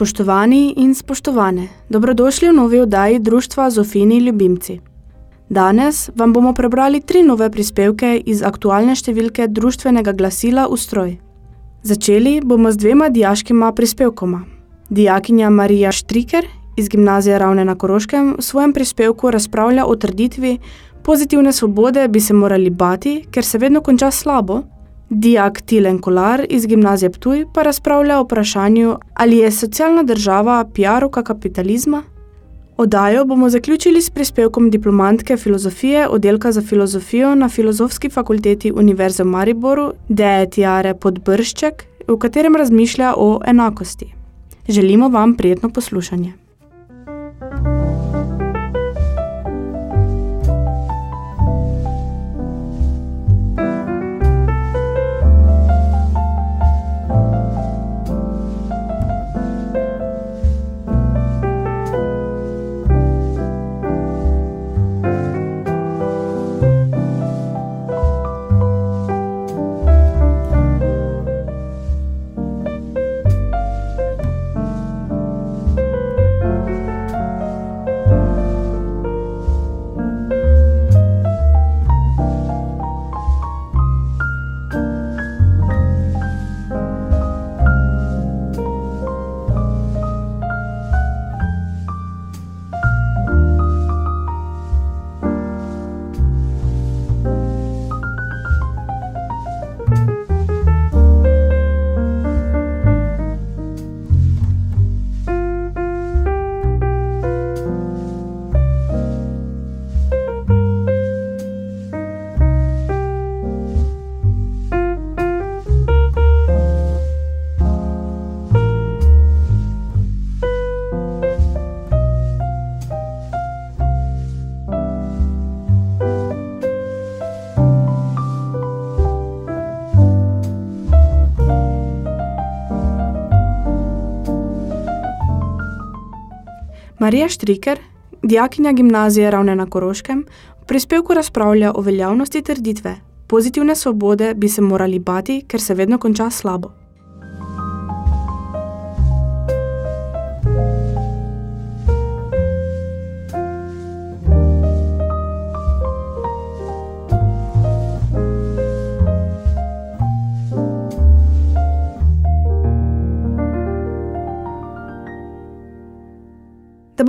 Spoštovani in spoštovane, dobrodošli v novi oddaji Društva Zofini Ljubimci. Danes vam bomo prebrali tri nove prispevke iz aktualne številke društvenega glasila Ustroj. Začeli bomo z dvema dijaškima prispevkoma. Dijakinja Marija Štriker iz Gimnazije Ravne na Koroškem v svojem prispevku razpravlja o trditvi pozitivne svobode bi se morali bati, ker se vedno konča slabo, Dijak Tilen Kolar iz Gimnazije Ptuj pa razpravlja o vprašanju, ali je socialna država PR-ovka kapitalizma? Odajo bomo zaključili s prispevkom diplomantke filozofije oddelka za filozofijo na Filozofski fakulteti Univerze v Mariboru, Deje Tiare Podbršček, v katerem razmišlja o enakosti. Želimo vam prijetno poslušanje. Marija Štriker, dijakinja gimnazije Ravne na Koroškem, v prispevku razpravlja o veljavnosti trditve pozitivne svobode bi se morali bati, ker se vedno konča slabo.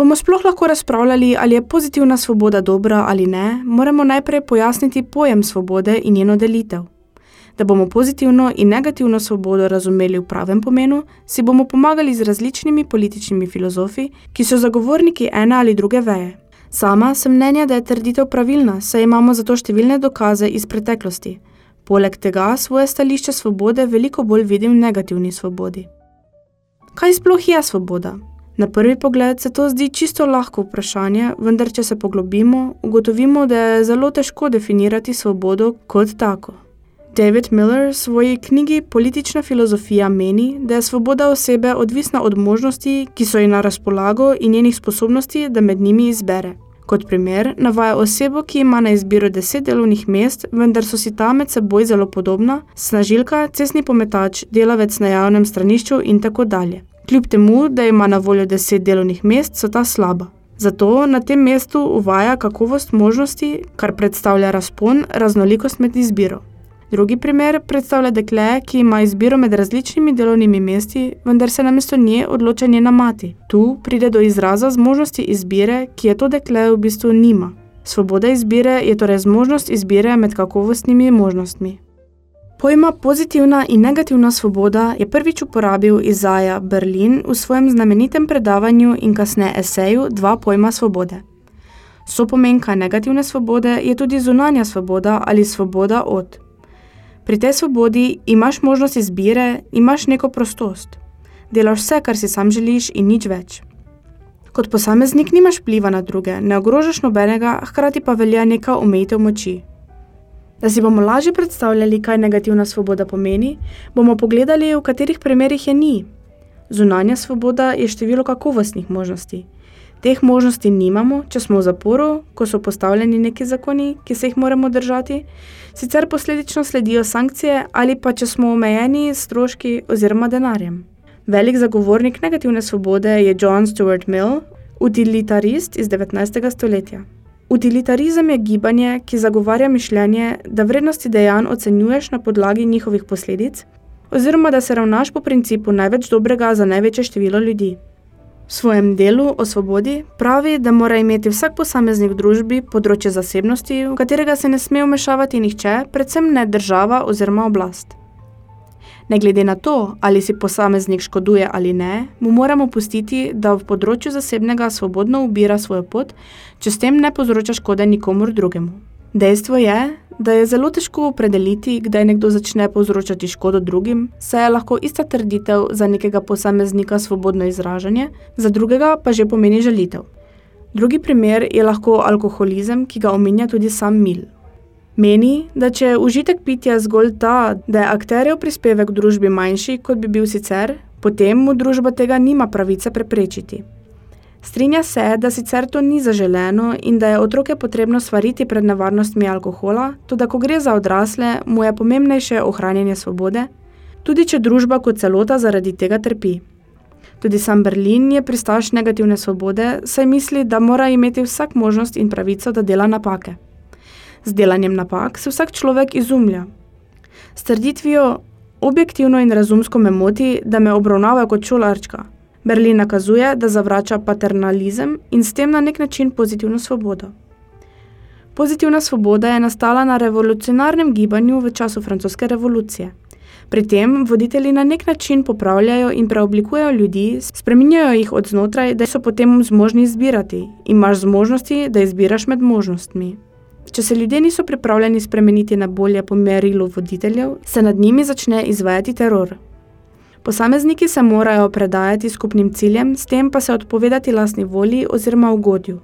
Bomo sploh lahko razpravljali, ali je pozitivna svoboda dobra ali ne, moramo najprej pojasniti pojem svobode in njeno delitev. Da bomo pozitivno in negativno svobodo razumeli v pravem pomenu, si bomo pomagali z različnimi političnimi filozofi, ki so zagovorniki ene ali druge veje. Sama sem mnenja, da je trditev pravilna, saj imamo zato številne dokaze iz preteklosti. Poleg tega svoje stališče svobode veliko bolj vidim v negativni svobodi. Kaj sploh je svoboda? Na prvi pogled se to zdi čisto lahko vprašanje, vendar če se poglobimo, ugotovimo, da je zelo težko definirati svobodo kot tako. David Miller v svoji knjigi Politična filozofija meni, da je svoboda osebe odvisna od možnosti, ki so ji na razpolago in njenih sposobnosti, da med njimi izbere. Kot primer navaja osebo, ki ima na izbiro deset delovnih mest, vendar so si ta med seboj zelo podobna, snažilka, cestni pometač, delavec na javnem stranišču in tako dalje. Kljub temu, da ima na voljo deset delovnih mest, so ta slaba. Zato na tem mestu uvaja kakovost možnosti, kar predstavlja razpon, raznolikost med izbiro. Drugi primer predstavlja dekle, ki ima izbiro med različnimi delovnimi mesti, vendar se namesto nje odloča njena mati. Tu pride do izraza zmožnosti izbire, ki je to dekle v bistvu nima. Svoboda izbire je torej zmožnost izbire med kakovostnimi možnostmi. Pojma pozitivna in negativna svoboda je prvič uporabil Izaja Berlin v svojem znamenitem predavanju in kasneje eseju Dva pojma svobode. Sopomenka negativne svobode je tudi zunanja svoboda ali svoboda od. Pri tej svobodi imaš možnost izbire, imaš neko prostost. Delaš vse, kar si sam želiš in nič več. Kot posameznik nimaš pliva na druge, ne ogrožaš nobenega, hkrati pa velja neka omejitev moči. Da si bomo lažje predstavljali, kaj negativna svoboda pomeni, bomo pogledali, v katerih primerih je ni. Zunanja svoboda je število kakovostnih možnosti. Teh možnosti nimamo, če smo v zaporu, ko so postavljeni neki zakoni, ki se jih moramo držati, sicer posledično sledijo sankcije ali pa če smo omejeni s stroški oziroma denarjem. Velik zagovornik negativne svobode je John Stuart Mill, utilitarist iz 19. stoletja. Utilitarizem je gibanje, ki zagovarja mišljenje, da vrednosti dejanj ocenjuješ na podlagi njihovih posledic, oziroma da se ravnaš po principu največ dobrega za največje število ljudi. V svojem delu o svobodi pravi, da mora imeti vsak posameznik v družbi področje zasebnosti, v katerega se ne sme vmešavati nihče, predvsem ne država oziroma oblast. Ne glede na to, ali si posameznik škoduje ali ne, mu moramo pustiti, da v področju zasebnega svobodno ubira svojo pot, če s tem ne povzroča škode nikomur drugemu. Dejstvo je, da je zelo težko opredeliti, kdaj nekdo začne povzročati škodo drugim, saj je lahko ista trditev za nekega posameznika svobodno izražanje, za drugega pa že pomeni žalitev. Drugi primer je lahko alkoholizem, ki ga omenja tudi sam Mil. Meni, da če je užitek pitja zgolj ta, da je akterjev prispevek v družbi manjši, kot bi bil sicer, potem mu družba tega nima pravice preprečiti. Strinja se, da sicer to ni zaželeno in da je otroke potrebno svariti pred nevarnostmi alkohola, tudi ko gre za odrasle, mu je pomembnejše ohranjanje svobode, tudi če družba kot celota zaradi tega trpi. Tudi sam Berlin je pristaš negativne svobode, saj misli, da mora imeti vsak možnost in pravico, da dela napake. Z delanjem napak se vsak človek izumlja. S trditvijo, objektivno in razumsko me moti, da me obravnavajo kot šolarčka. Berlin nakazuje, da zavrača paternalizem in s tem na nek način pozitivno svobodo. Pozitivna svoboda je nastala na revolucionarnem gibanju v času francoske revolucije. Pri tem voditelji na nek način popravljajo in preoblikujejo ljudi, spreminjajo jih od znotraj, da so potem zmožni izbirati. Imaš zmožnosti, da izbiraš med možnostmi. Če se ljudje niso pripravljeni spremeniti na bolje po merilu voditeljev, se nad njimi začne izvajati teror. Posamezniki se morajo predajati skupnim ciljem, s tem pa se odpovedati lastni volji oziroma ugodju.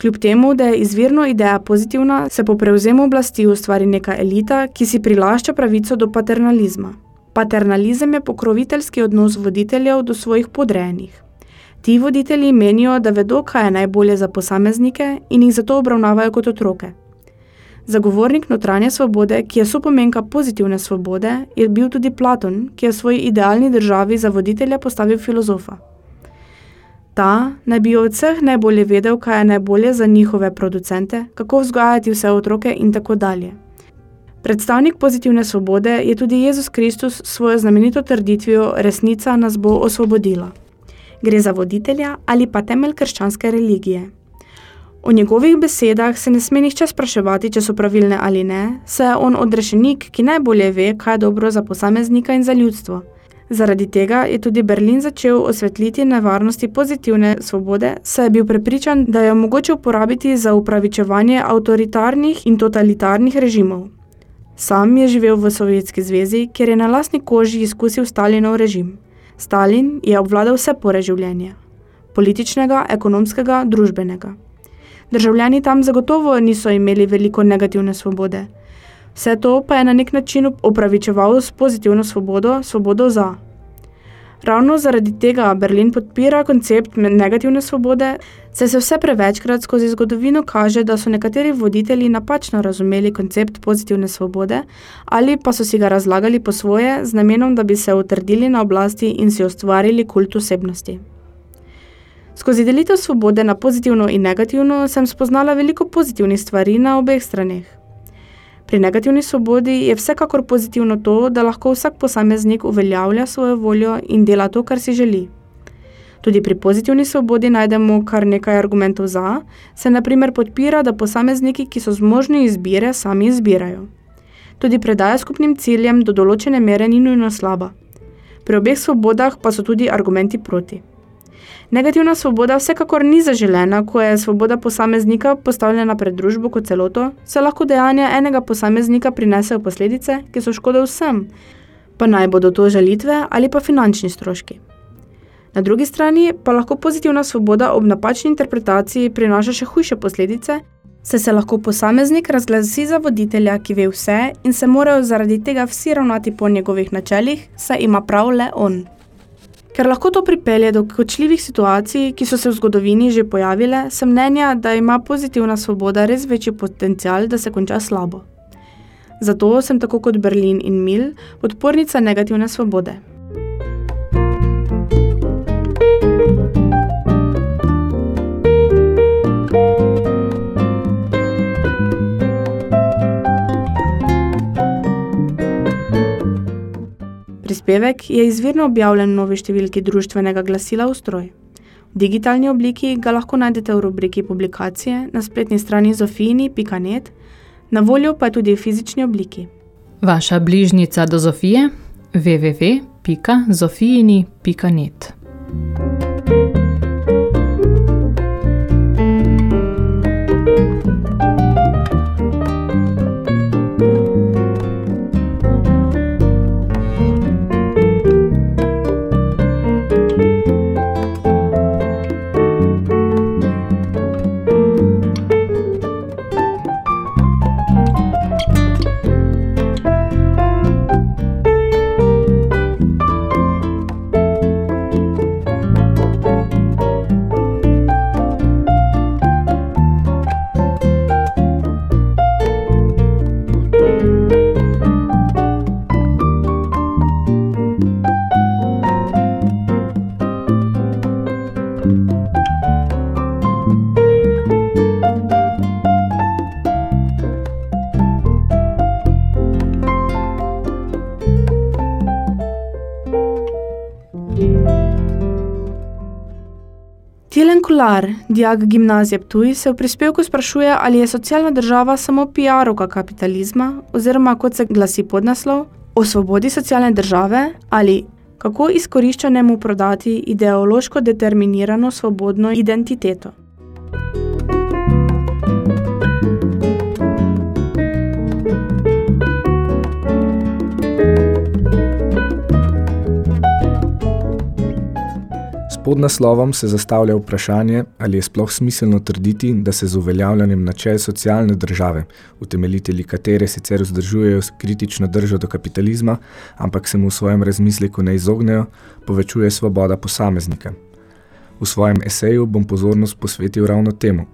Kljub temu, da je izvirno ideja pozitivna, se po prevzemu oblasti ustvari neka elita, ki si prilašča pravico do paternalizma. Paternalizem je pokroviteljski odnos voditeljev do svojih podrejenih. Ti voditelji menijo, da vedo, kaj je najbolje za posameznike in jih zato obravnavajo kot otroke. Zagovornik notranje svobode, ki je sopomenka pozitivne svobode, je bil tudi Platon, ki je v svoji idealni državi za voditelja postavil filozofa. Ta naj bi od vseh najbolje vedel, kaj je najbolje za njihove producente, kako vzgajati vse otroke in tako dalje. Predstavnik pozitivne svobode je tudi Jezus Kristus s svojo znamenito trditvijo resnica nas bo osvobodila gre za voditelja ali pa temelj krščanske religije. O njegovih besedah se ne sme nihče spraševati, če so pravilne ali ne, saj je on odrešenik, ki najbolje ve, kaj je dobro za posameznika in za ljudstvo. Zaradi tega je tudi Berlin začel osvetliti nevarnosti pozitivne svobode, saj je bil prepričan, da jo mogoče uporabiti za upravičevanje avtoritarnih in totalitarnih režimov. Sam je živel v Sovjetski zvezi, kjer je na lastni koži izkusil Stalinov režim. Stalin je obvladal vse pore življenja. Političnega, ekonomskega, družbenega. Državljani tam zagotovo niso imeli veliko negativne svobode. Vse to pa je na nek način opravičeval s pozitivno svobodo, svobodo za. Ravno zaradi tega Berlin podpira koncept negativne svobode, saj se vse prevečkrat skozi zgodovino kaže, da so nekateri voditelji napačno razumeli koncept pozitivne svobode ali pa so si ga razlagali po svoje z namenom, da bi se utrdili na oblasti in si ustvarili kult osebnosti. Skozi delitev svobode na pozitivno in negativno sem spoznala veliko pozitivnih stvari na obeh straneh. Pri negativni svobodi je vsekakor pozitivno to, da lahko vsak posameznik uveljavlja svojo voljo in dela to, kar si želi. Tudi pri pozitivni svobodi najdemo kar nekaj argumentov za, se naprimer podpira, da posamezniki, ki so zmožni izbire, sami izbirajo. Tudi predaja skupnim ciljem do določene mere ni nujno slaba. Pri obeh svobodah pa so tudi argumenti proti. Negativna svoboda vsekakor ni zaželena, ko je svoboda posameznika postavljena pred družbo kot celoto, se lahko dejanja enega posameznika prinesejo posledice, ki so škoda vsem, pa naj bodo to žalitve ali pa finančni stroški. Na drugi strani pa lahko pozitivna svoboda ob napačni interpretaciji prinaša še hujše posledice, saj se lahko posameznik razglasi za voditelja, ki ve vse in se morajo zaradi tega vsi ravnati po njegovih načelih, saj ima prav le on. Ker lahko to pripelje do kočljivih situacij, ki so se v zgodovini že pojavile, sem mnenja, da ima pozitivna svoboda res večji potencial, da se konča slabo. Zato sem tako kot Berlin in Mil podpornica negativne svobode. Prispevek je izvirno objavljen v novi številki društvenega glasila Ustroj. V digitalni obliki ga lahko najdete v rubriki publikacije na spletni strani zofijini.net, na voljo pa tudi v fizični obliki. Vaša bližnica do Zofije www.zofijini.net dijak gimnazije Ptuj, se v prispevku sprašuje, ali je socialna država samo PR-ovka kapitalizma, oziroma kot se glasi podnaslov, o svobodi socialne države ali kako izkoriščanemu prodati ideološko determinirano svobodno identiteto. Pod naslovom se zastavlja vprašanje, ali je sploh smiselno trditi, da se z uveljavljanjem načel socialne države, utemeljitelji katere sicer vzdržujejo kritično držo do kapitalizma, ampak se mu v svojem razmisleku ne izognejo, povečuje svoboda posameznika. V svojem eseju bom pozornost posvetil ravno temu.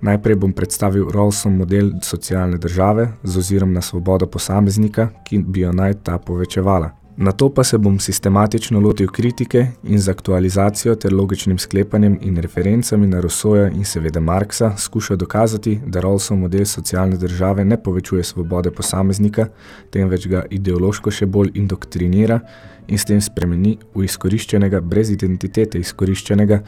Najprej bom predstavil Rawlsov model socialne države z ozirom na svobodo posameznika, ki bi jo naj ta povečevala. Na to pa se bom sistematično lotil kritike in z aktualizacijo ter logičnim sklepanjem in referencami na Rousseauja in seveda Marksa skušal dokazati, da Rawlsov model socialne države ne povečuje svobode posameznika, temveč ga ideološko še bolj indoktrinira in s tem spremeni v izkoriščenega brez identitete izkoriščenega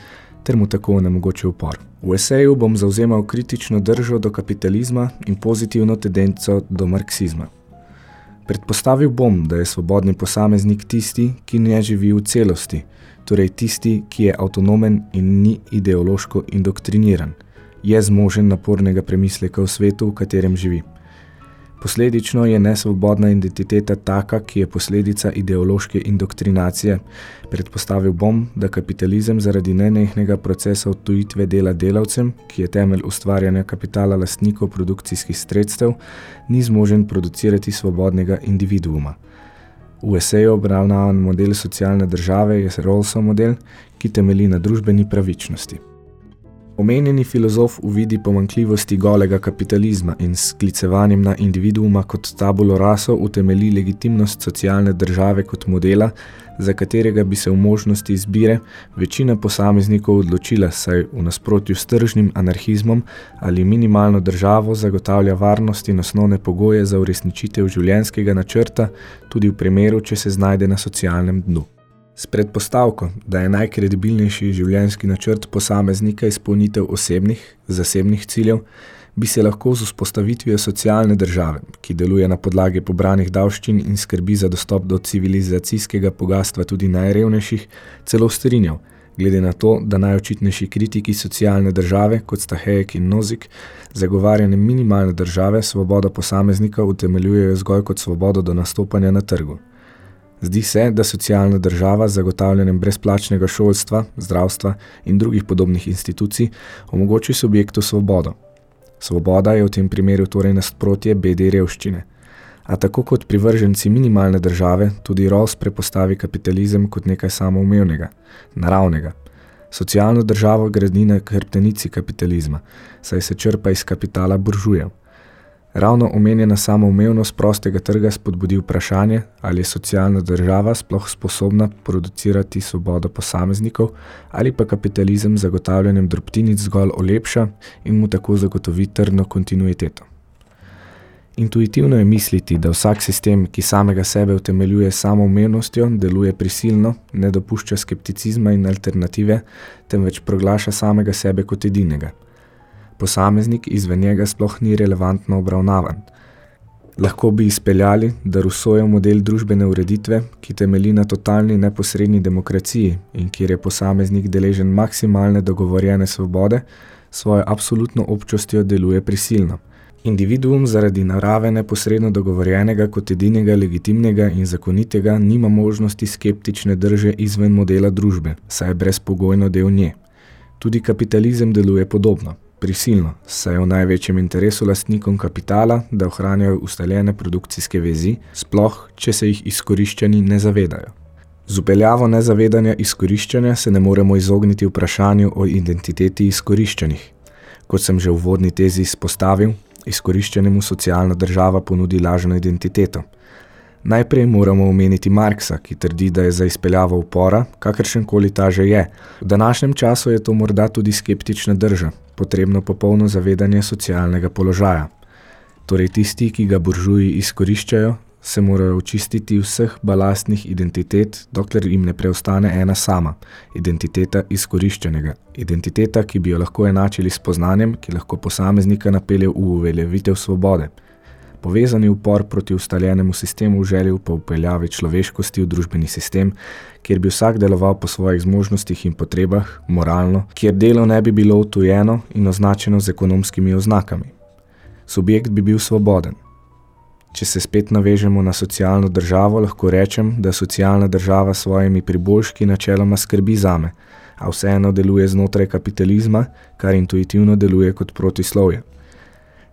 ter mu tako onemogoče upor. V eseju bom zauzemal kritično držo do kapitalizma in pozitivno tendenco do marksizma. Predpostavil bom, da je svobodni posameznik tisti, ki ne živi v celosti, torej tisti, ki je avtonomen in ni ideološko indoktriniran, je zmožen napornega premisleka v svetu, v katerem živi. Posledično je nesvobodna identiteta taka, ki je posledica ideološke indoktrinacije. Predpostavil bom, da kapitalizem zaradi nenehnega procesa odtujitve dela delavcem, ki je temelj ustvarjanja kapitala lastnikov produkcijskih sredstev, ni zmožen producirati svobodnega individuuma. V eseju obravnavan model socialne države je Rawlsov model, ki temeli na družbeni pravičnosti. Omenjeni filozof uvidi pomankljivosti golega kapitalizma in s klicevanjem na individuuma kot tabulo raso utemeli legitimnost socialne države kot modela, za katerega bi se v možnosti izbire večina posameznikov odločila, saj v nasprotju s tržnim anarhizmom ali minimalno državo zagotavlja varnost in osnovne pogoje za uresničitev življenjskega načrta, tudi v primeru, če se znajde na socialnem dnu. S predpostavko, da je najkredibilnejši življenjski načrt posameznika izpolnitev osebnih, zasebnih ciljev, bi se lahko z vzpostavitvijo socialne države, ki deluje na podlagi pobranih davščin in skrbi za dostop do civilizacijskega bogatstva tudi najrevnejših, celo strinjal, glede na to, da najočitnejši kritiki socialne države, kot sta Hayek in Nozick, zagovarjanje minimalne države svobodo posameznika utemeljujejo zgolj kot svobodo do nastopanja na trgu. Zdi se, da socialna država z zagotavljanjem brezplačnega šolstva, zdravstva in drugih podobnih institucij omogoči subjektu svobodo. Svoboda je v tem primeru torej nasprotje bedi revščine. A tako kot privrženci minimalne države, tudi Rawls prepostavi kapitalizem kot nekaj samoumevnega, naravnega. Socialno državo gradi na hrbtenici kapitalizma, saj se črpa iz kapitala buržujev. Ravno omenjena samoumevnost prostega trga spodbudi vprašanje, ali je socialna država sploh sposobna producirati svobodo posameznikov ali pa kapitalizem zagotavljanjem drobtinic zgolj olepša in mu tako zagotovi trdno kontinuiteto. Intuitivno je misliti, da vsak sistem, ki samega sebe utemeljuje samoumevnostjo, deluje prisilno, ne dopušča skepticizma in alternative, temveč proglaša samega sebe kot edinega – posameznik izven njega sploh ni relevantno obravnavan. Lahko bi izpeljali, da Rusojev model družbene ureditve, ki temeli na totalni neposredni demokraciji in kjer je posameznik deležen maksimalne dogovorjene svobode, svojo absolutno občostjo deluje prisilno. Individuum zaradi narave neposredno dogovorjenega kot edinega legitimnega in zakonitega nima možnosti skeptične drže izven modela družbe, saj je brezpogojno del nje. Tudi kapitalizem deluje podobno prisilno, saj je v največjem interesu lastnikom kapitala, da ohranjajo ustaljene produkcijske vezi, sploh, če se jih izkoriščani ne zavedajo. Z upeljavo nezavedanja izkoriščanja se ne moremo izogniti vprašanju o identiteti izkoriščenih. Kot sem že v vodni tezi izpostavil, izkoriščenemu socialna država ponudi lažno identiteto – Najprej moramo omeniti Marksa, ki trdi, da je za izpeljavo upora, kakršen koli ta že je. V današnjem času je to morda tudi skeptična drža, potrebno popolno zavedanje socialnega položaja. Torej tisti, ki ga buržuji izkoriščajo, se morajo očistiti vseh balastnih identitet, dokler jim ne preostane ena sama, identiteta izkoriščenega. Identiteta, ki bi jo lahko enačili s poznanjem, ki lahko posameznika napelje v uveljavitev svobode – Povezani upor proti ustaljenemu sistemu v želju po upeljavi človeškosti v družbeni sistem, kjer bi vsak deloval po svojih zmožnostih in potrebah, moralno, kjer delo ne bi bilo utujeno in označeno z ekonomskimi oznakami. Subjekt bi bil svoboden. Če se spet navežemo na socialno državo, lahko rečem, da socialna država svojimi priboljški načeloma skrbi zame, a vseeno deluje znotraj kapitalizma, kar intuitivno deluje kot protislovje.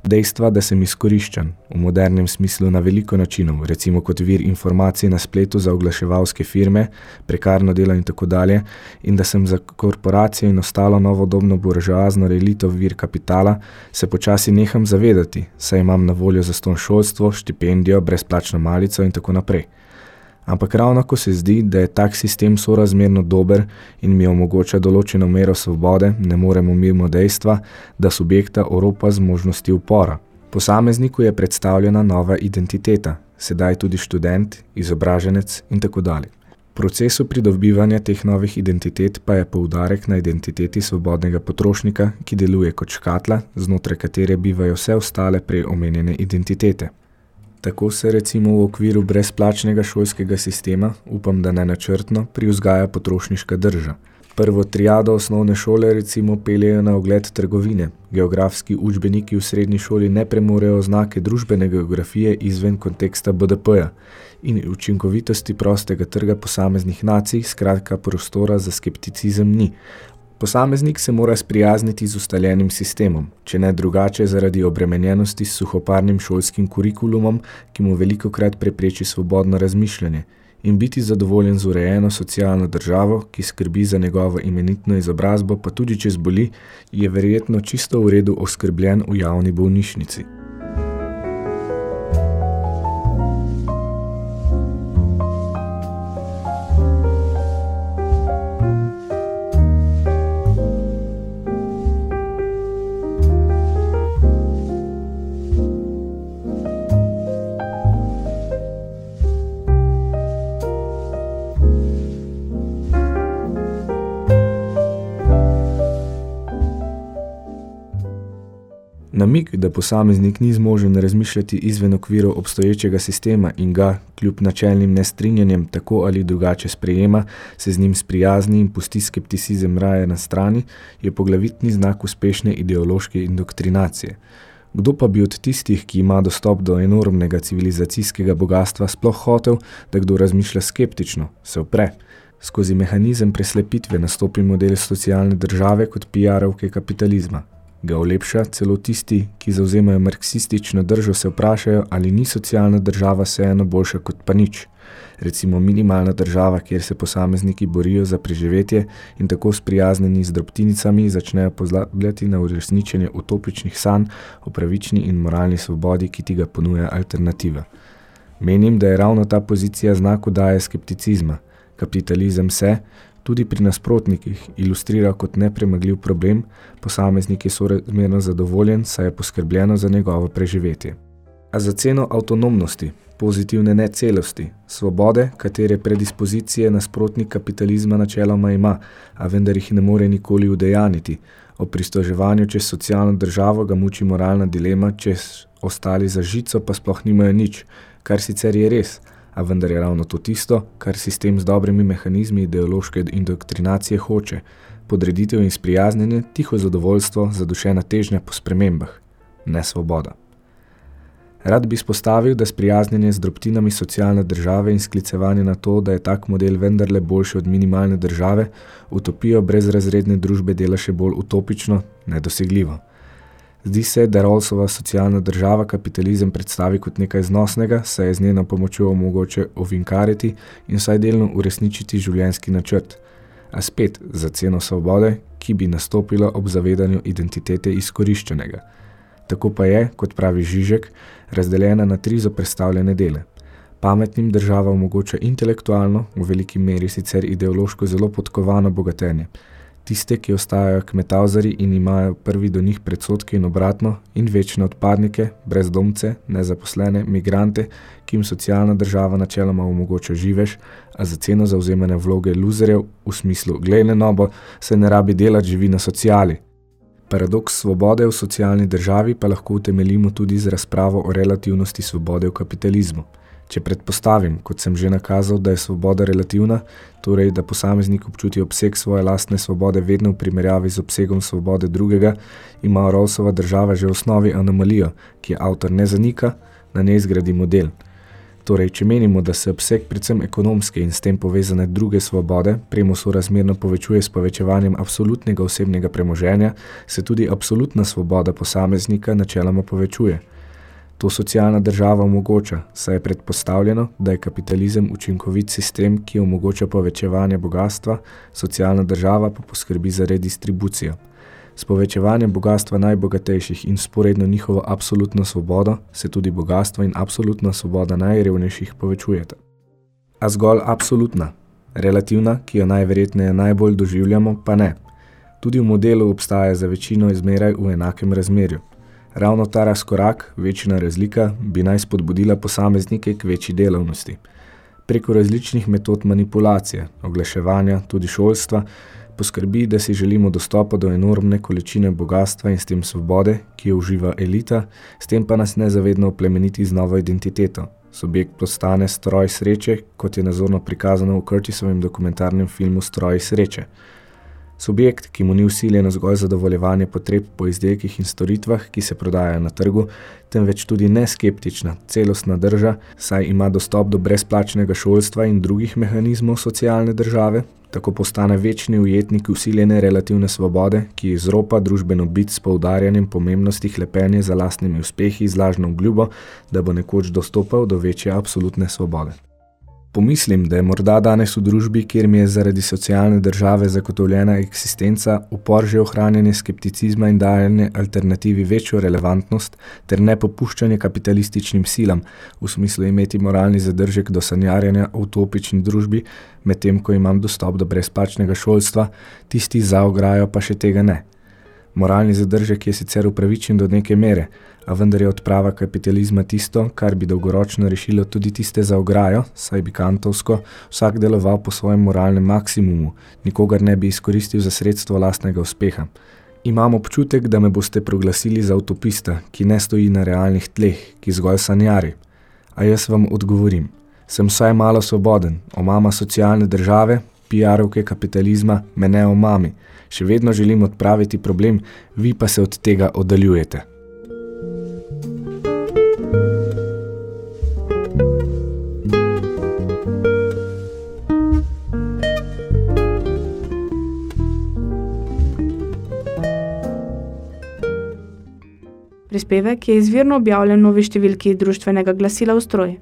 Dejstva, da sem izkoriščen, v modernem smislu na veliko načinov, recimo kot vir informacij na spletu za oglaševalske firme, prekarno delo in tako dalje, in da sem za korporacijo in ostalo novodobno buržoazno relito vir kapitala, se počasi neham zavedati, saj imam na voljo za ston šolstvo, štipendijo, brezplačno malico in tako naprej. Ampak ravno ko se zdi, da je tak sistem sorazmerno dober in mi omogoča določeno mero svobode, ne moremo mimo dejstva, da subjekta oropa z možnosti upora. Posamezniku je predstavljena nova identiteta, sedaj tudi študent, izobraženec in tako dalje. Procesu pridobivanja teh novih identitet pa je poudarek na identiteti svobodnega potrošnika, ki deluje kot škatla, znotraj katere bivajo vse ostale preomenjene identitete. Tako se recimo v okviru brezplačnega šolskega sistema, upam, da ne načrtno, privzgaja potrošniška drža. Prvo triado osnovne šole recimo peljejo na ogled trgovine. Geografski učbeniki v srednji šoli ne premorejo znake družbene geografije izven konteksta BDP-ja in učinkovitosti prostega trga posameznih nacij, skratka prostora za skepticizem ni. Posameznik se mora sprijazniti z ustaljenim sistemom, če ne drugače zaradi obremenjenosti s suhoparnim šolskim kurikulumom, ki mu veliko krat prepreči svobodno razmišljanje, in biti zadovoljen z urejeno socialno državo, ki skrbi za njegovo imenitno izobrazbo, pa tudi če zboli, je verjetno čisto v redu oskrbljen v javni bolnišnici. Namik, da posameznik ni zmožen razmišljati izven okvirov obstoječega sistema in ga, kljub načelnim nestrinjanjem, tako ali drugače sprejema, se z njim sprijazni in pusti skepticizem raje na strani, je poglavitni znak uspešne ideološke indoktrinacije. Kdo pa bi od tistih, ki ima dostop do enormnega civilizacijskega bogatstva, sploh hotel, da kdo razmišlja skeptično, se opre? Skozi mehanizem preslepitve nastopi model socialne države kot PR-ovke kapitalizma, ga olepša, celo tisti, ki zauzemajo marksistično držo, se vprašajo, ali ni socialna država vseeno boljša kot pa nič. Recimo minimalna država, kjer se posamezniki borijo za preživetje in tako sprijazneni z drobtinicami začnejo pozabljati na uresničenje utopičnih sanj o pravični in moralni svobodi, ki ti ga ponuja alternativa. Menim, da je ravno ta pozicija znak daje skepticizma. Kapitalizem se, tudi pri nasprotnikih ilustrira kot nepremagljiv problem, posameznik je sorazmerno zadovoljen, saj je poskrbljeno za njegovo preživetje. A za ceno avtonomnosti, pozitivne necelosti, svobode, katere predispozicije nasprotnik kapitalizma načeloma ima, a vendar jih ne more nikoli udejaniti, o pristoževanju čez socialno državo ga muči moralna dilema, čez ostali za žico pa sploh nimajo nič, kar sicer je res, a vendar je ravno to tisto, kar sistem z dobrimi mehanizmi ideološke indoktrinacije hoče, podreditev in sprijaznjenje, tiho zadovoljstvo, zadušena težnja po spremembah, ne svoboda. Rad bi spostavil, da sprijaznjenje z drobtinami socialne države in sklicevanje na to, da je tak model vendarle boljši od minimalne države, utopijo brez razredne družbe dela še bolj utopično, nedosegljivo. Zdi se, da Rawlsova socialna država kapitalizem predstavi kot nekaj znosnega, saj je z njeno pomočjo omogoče ovinkariti in vsaj delno uresničiti življenjski načrt, a spet za ceno svobode, ki bi nastopila ob zavedanju identitete izkoriščenega. Tako pa je, kot pravi Žižek, razdeljena na tri zoprestavljene dele. Pametnim država omogoča intelektualno, v veliki meri sicer ideološko zelo podkovano bogatenje, tiste, ki ostajajo kmetavzari in imajo prvi do njih predsotke in obratno, in večne odpadnike, brezdomce, nezaposlene, migrante, ki jim socialna država načeloma omogoča živež, a za ceno zauzemene vloge luzerjev v smislu glejne nobo se ne rabi delati živi na sociali. Paradoks svobode v socialni državi pa lahko utemeljimo tudi z razpravo o relativnosti svobode v kapitalizmu. Če predpostavim, kot sem že nakazal, da je svoboda relativna, torej da posameznik občuti obseg svoje lastne svobode vedno v primerjavi z obsegom svobode drugega, ima Rawlsova država že v osnovi anomalijo, ki je avtor ne zanika, na ne zgradi model. Torej, če menimo, da se obseg predvsem ekonomske in s tem povezane druge svobode premo sorazmerno povečuje s povečevanjem absolutnega osebnega premoženja, se tudi absolutna svoboda posameznika načeloma povečuje. To socialna država omogoča, saj je predpostavljeno, da je kapitalizem učinkovit sistem, ki omogoča povečevanje bogatstva, socialna država pa poskrbi za redistribucijo. S povečevanjem bogatstva najbogatejših in sporedno njihovo absolutno svobodo se tudi bogatstvo in absolutna svoboda najrevnejših povečujeta. A zgolj absolutna, relativna, ki jo najverjetneje najbolj doživljamo, pa ne. Tudi v modelu obstaja za večino izmeraj v enakem razmerju. Ravno ta razkorak, večna razlika, bi naj spodbudila posameznike k večji delavnosti. Preko različnih metod manipulacije, oglaševanja, tudi šolstva, poskrbi, da si želimo dostopa do enormne količine bogatstva in s tem svobode, ki jo uživa elita, s tem pa nas nezavedno oplemeniti z novo identiteto. Subjekt postane stroj sreče, kot je nazorno prikazano v Curtisovem dokumentarnem filmu Stroj sreče. Subjekt, ki mu ni usiljeno zgolj zadovoljevanje potreb po izdelkih in storitvah, ki se prodajajo na trgu, temveč tudi neskeptična, celostna drža, saj ima dostop do brezplačnega šolstva in drugih mehanizmov socialne države, tako postane večni ujetnik usiljene relativne svobode, ki izropa družbeno bit s poudarjanjem pomembnosti hlepenje za lastnimi uspehi z lažno obljubo, da bo nekoč dostopal do večje absolutne svobode. Pomislim, da je morda danes v družbi, kjer mi je zaradi socialne države zagotovljena eksistenca, upor že ohranjanje skepticizma in dajanje alternativi večjo relevantnost ter nepopuščanje kapitalističnim silam, v smislu imeti moralni zadržek do sanjarjanja v utopični družbi, medtem ko imam dostop do brezplačnega šolstva, tisti za ograjo pa še tega ne. Moralni zadržek je sicer upravičen do neke mere, a vendar je odprava kapitalizma tisto, kar bi dolgoročno rešilo tudi tiste za ograjo, saj bi kantovsko vsak deloval po svojem moralnem maksimumu, nikogar ne bi izkoristil za sredstvo lastnega uspeha. Imam občutek, da me boste proglasili za utopista, ki ne stoji na realnih tleh, ki zgolj sanjari. A jaz vam odgovorim. Sem vsaj malo svoboden, omama socialne države, PR-ovke kapitalizma, me ne omami. Še vedno želim odpraviti problem, vi pa se od tega oddaljujete. Prispevek je izvirno objavljen v novi številki društvenega glasila v stroj.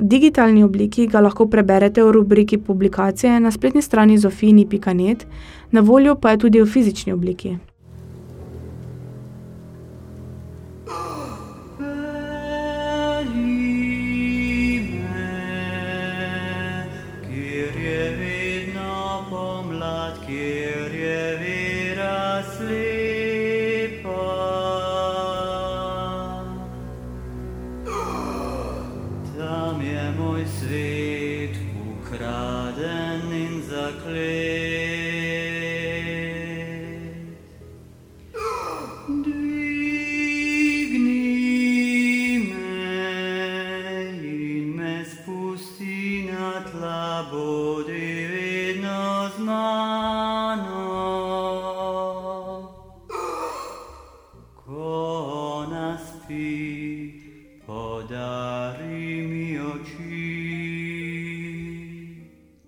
V digitalni obliki ga lahko preberete v rubriki publikacije na spletni strani zofini.net, na voljo pa je tudi v fizični obliki.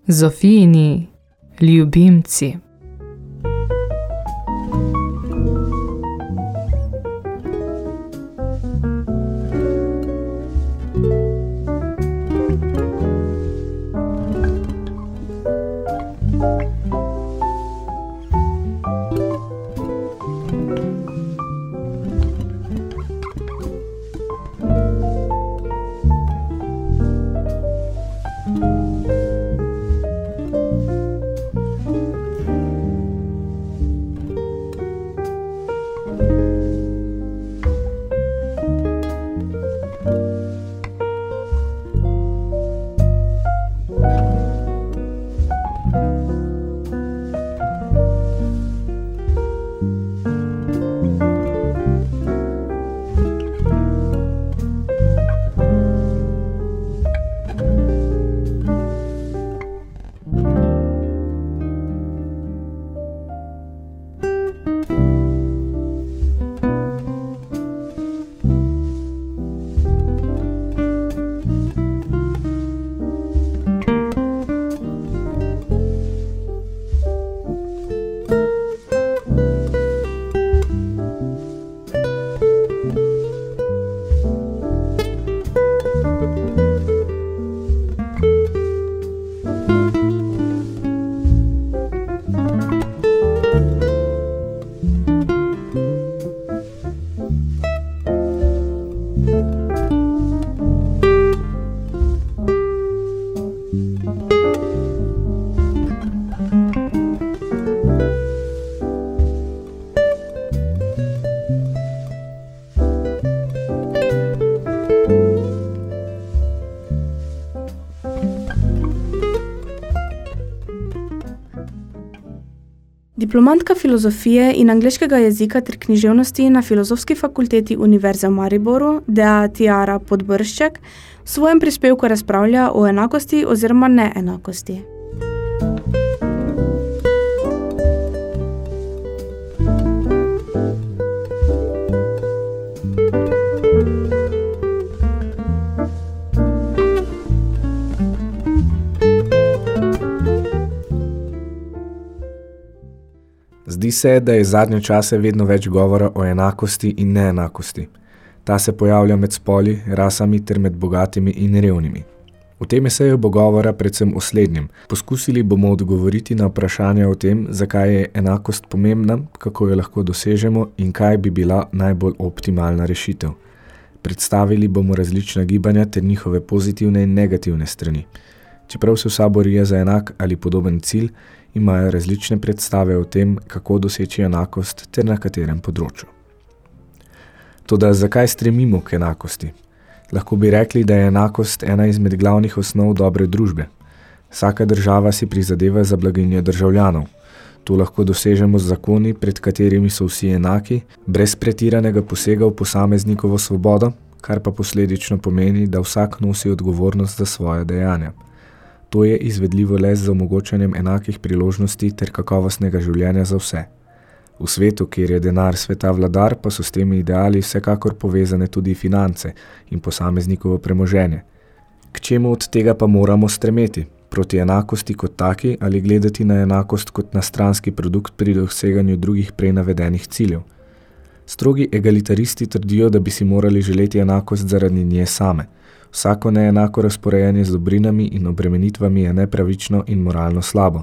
Zofijini ljubimci. Diplomantka filozofije in angleškega jezika ter književnosti na Filozofski fakulteti Univerze v Mariboru, Dea Tiara Podbršček, v svojem prispevku razpravlja o enakosti oziroma neenakosti. Zdi se, da je zadnje čase vedno več govora o enakosti in neenakosti. Ta se pojavlja med spoli, rasami ter med bogatimi in revnimi. V tem eseju bo govora predvsem o slednjem. Poskusili bomo odgovoriti na vprašanje o tem, zakaj je enakost pomembna, kako jo lahko dosežemo in kaj bi bila najbolj optimalna rešitev. Predstavili bomo različna gibanja ter njihove pozitivne in negativne strani. Čeprav se vsa borije za enak ali podoben cilj, imajo različne predstave o tem, kako doseči enakost ter na katerem področju. Toda zakaj stremimo k enakosti? Lahko bi rekli, da je enakost ena izmed glavnih osnov dobre družbe. Vsaka država si prizadeva za blaginje državljanov. To lahko dosežemo z zakoni, pred katerimi so vsi enaki, brez pretiranega posega v posameznikovo svobodo, kar pa posledično pomeni, da vsak nosi odgovornost za svoje dejanja. To je izvedljivo le z omogočanjem enakih priložnosti ter kakovostnega življenja za vse. V svetu, kjer je denar sveta vladar, pa so s temi ideali vsekakor povezane tudi finance in posameznikovo premoženje. K čemu od tega pa moramo stremeti? proti enakosti kot taki ali gledati na enakost kot na stranski produkt pri doseganju drugih prej navedenih ciljev. Strogi egalitaristi trdijo, da bi si morali želeti enakost zaradi nje same. Vsako neenako razporejanje z dobrinami in obremenitvami je nepravično in moralno slabo.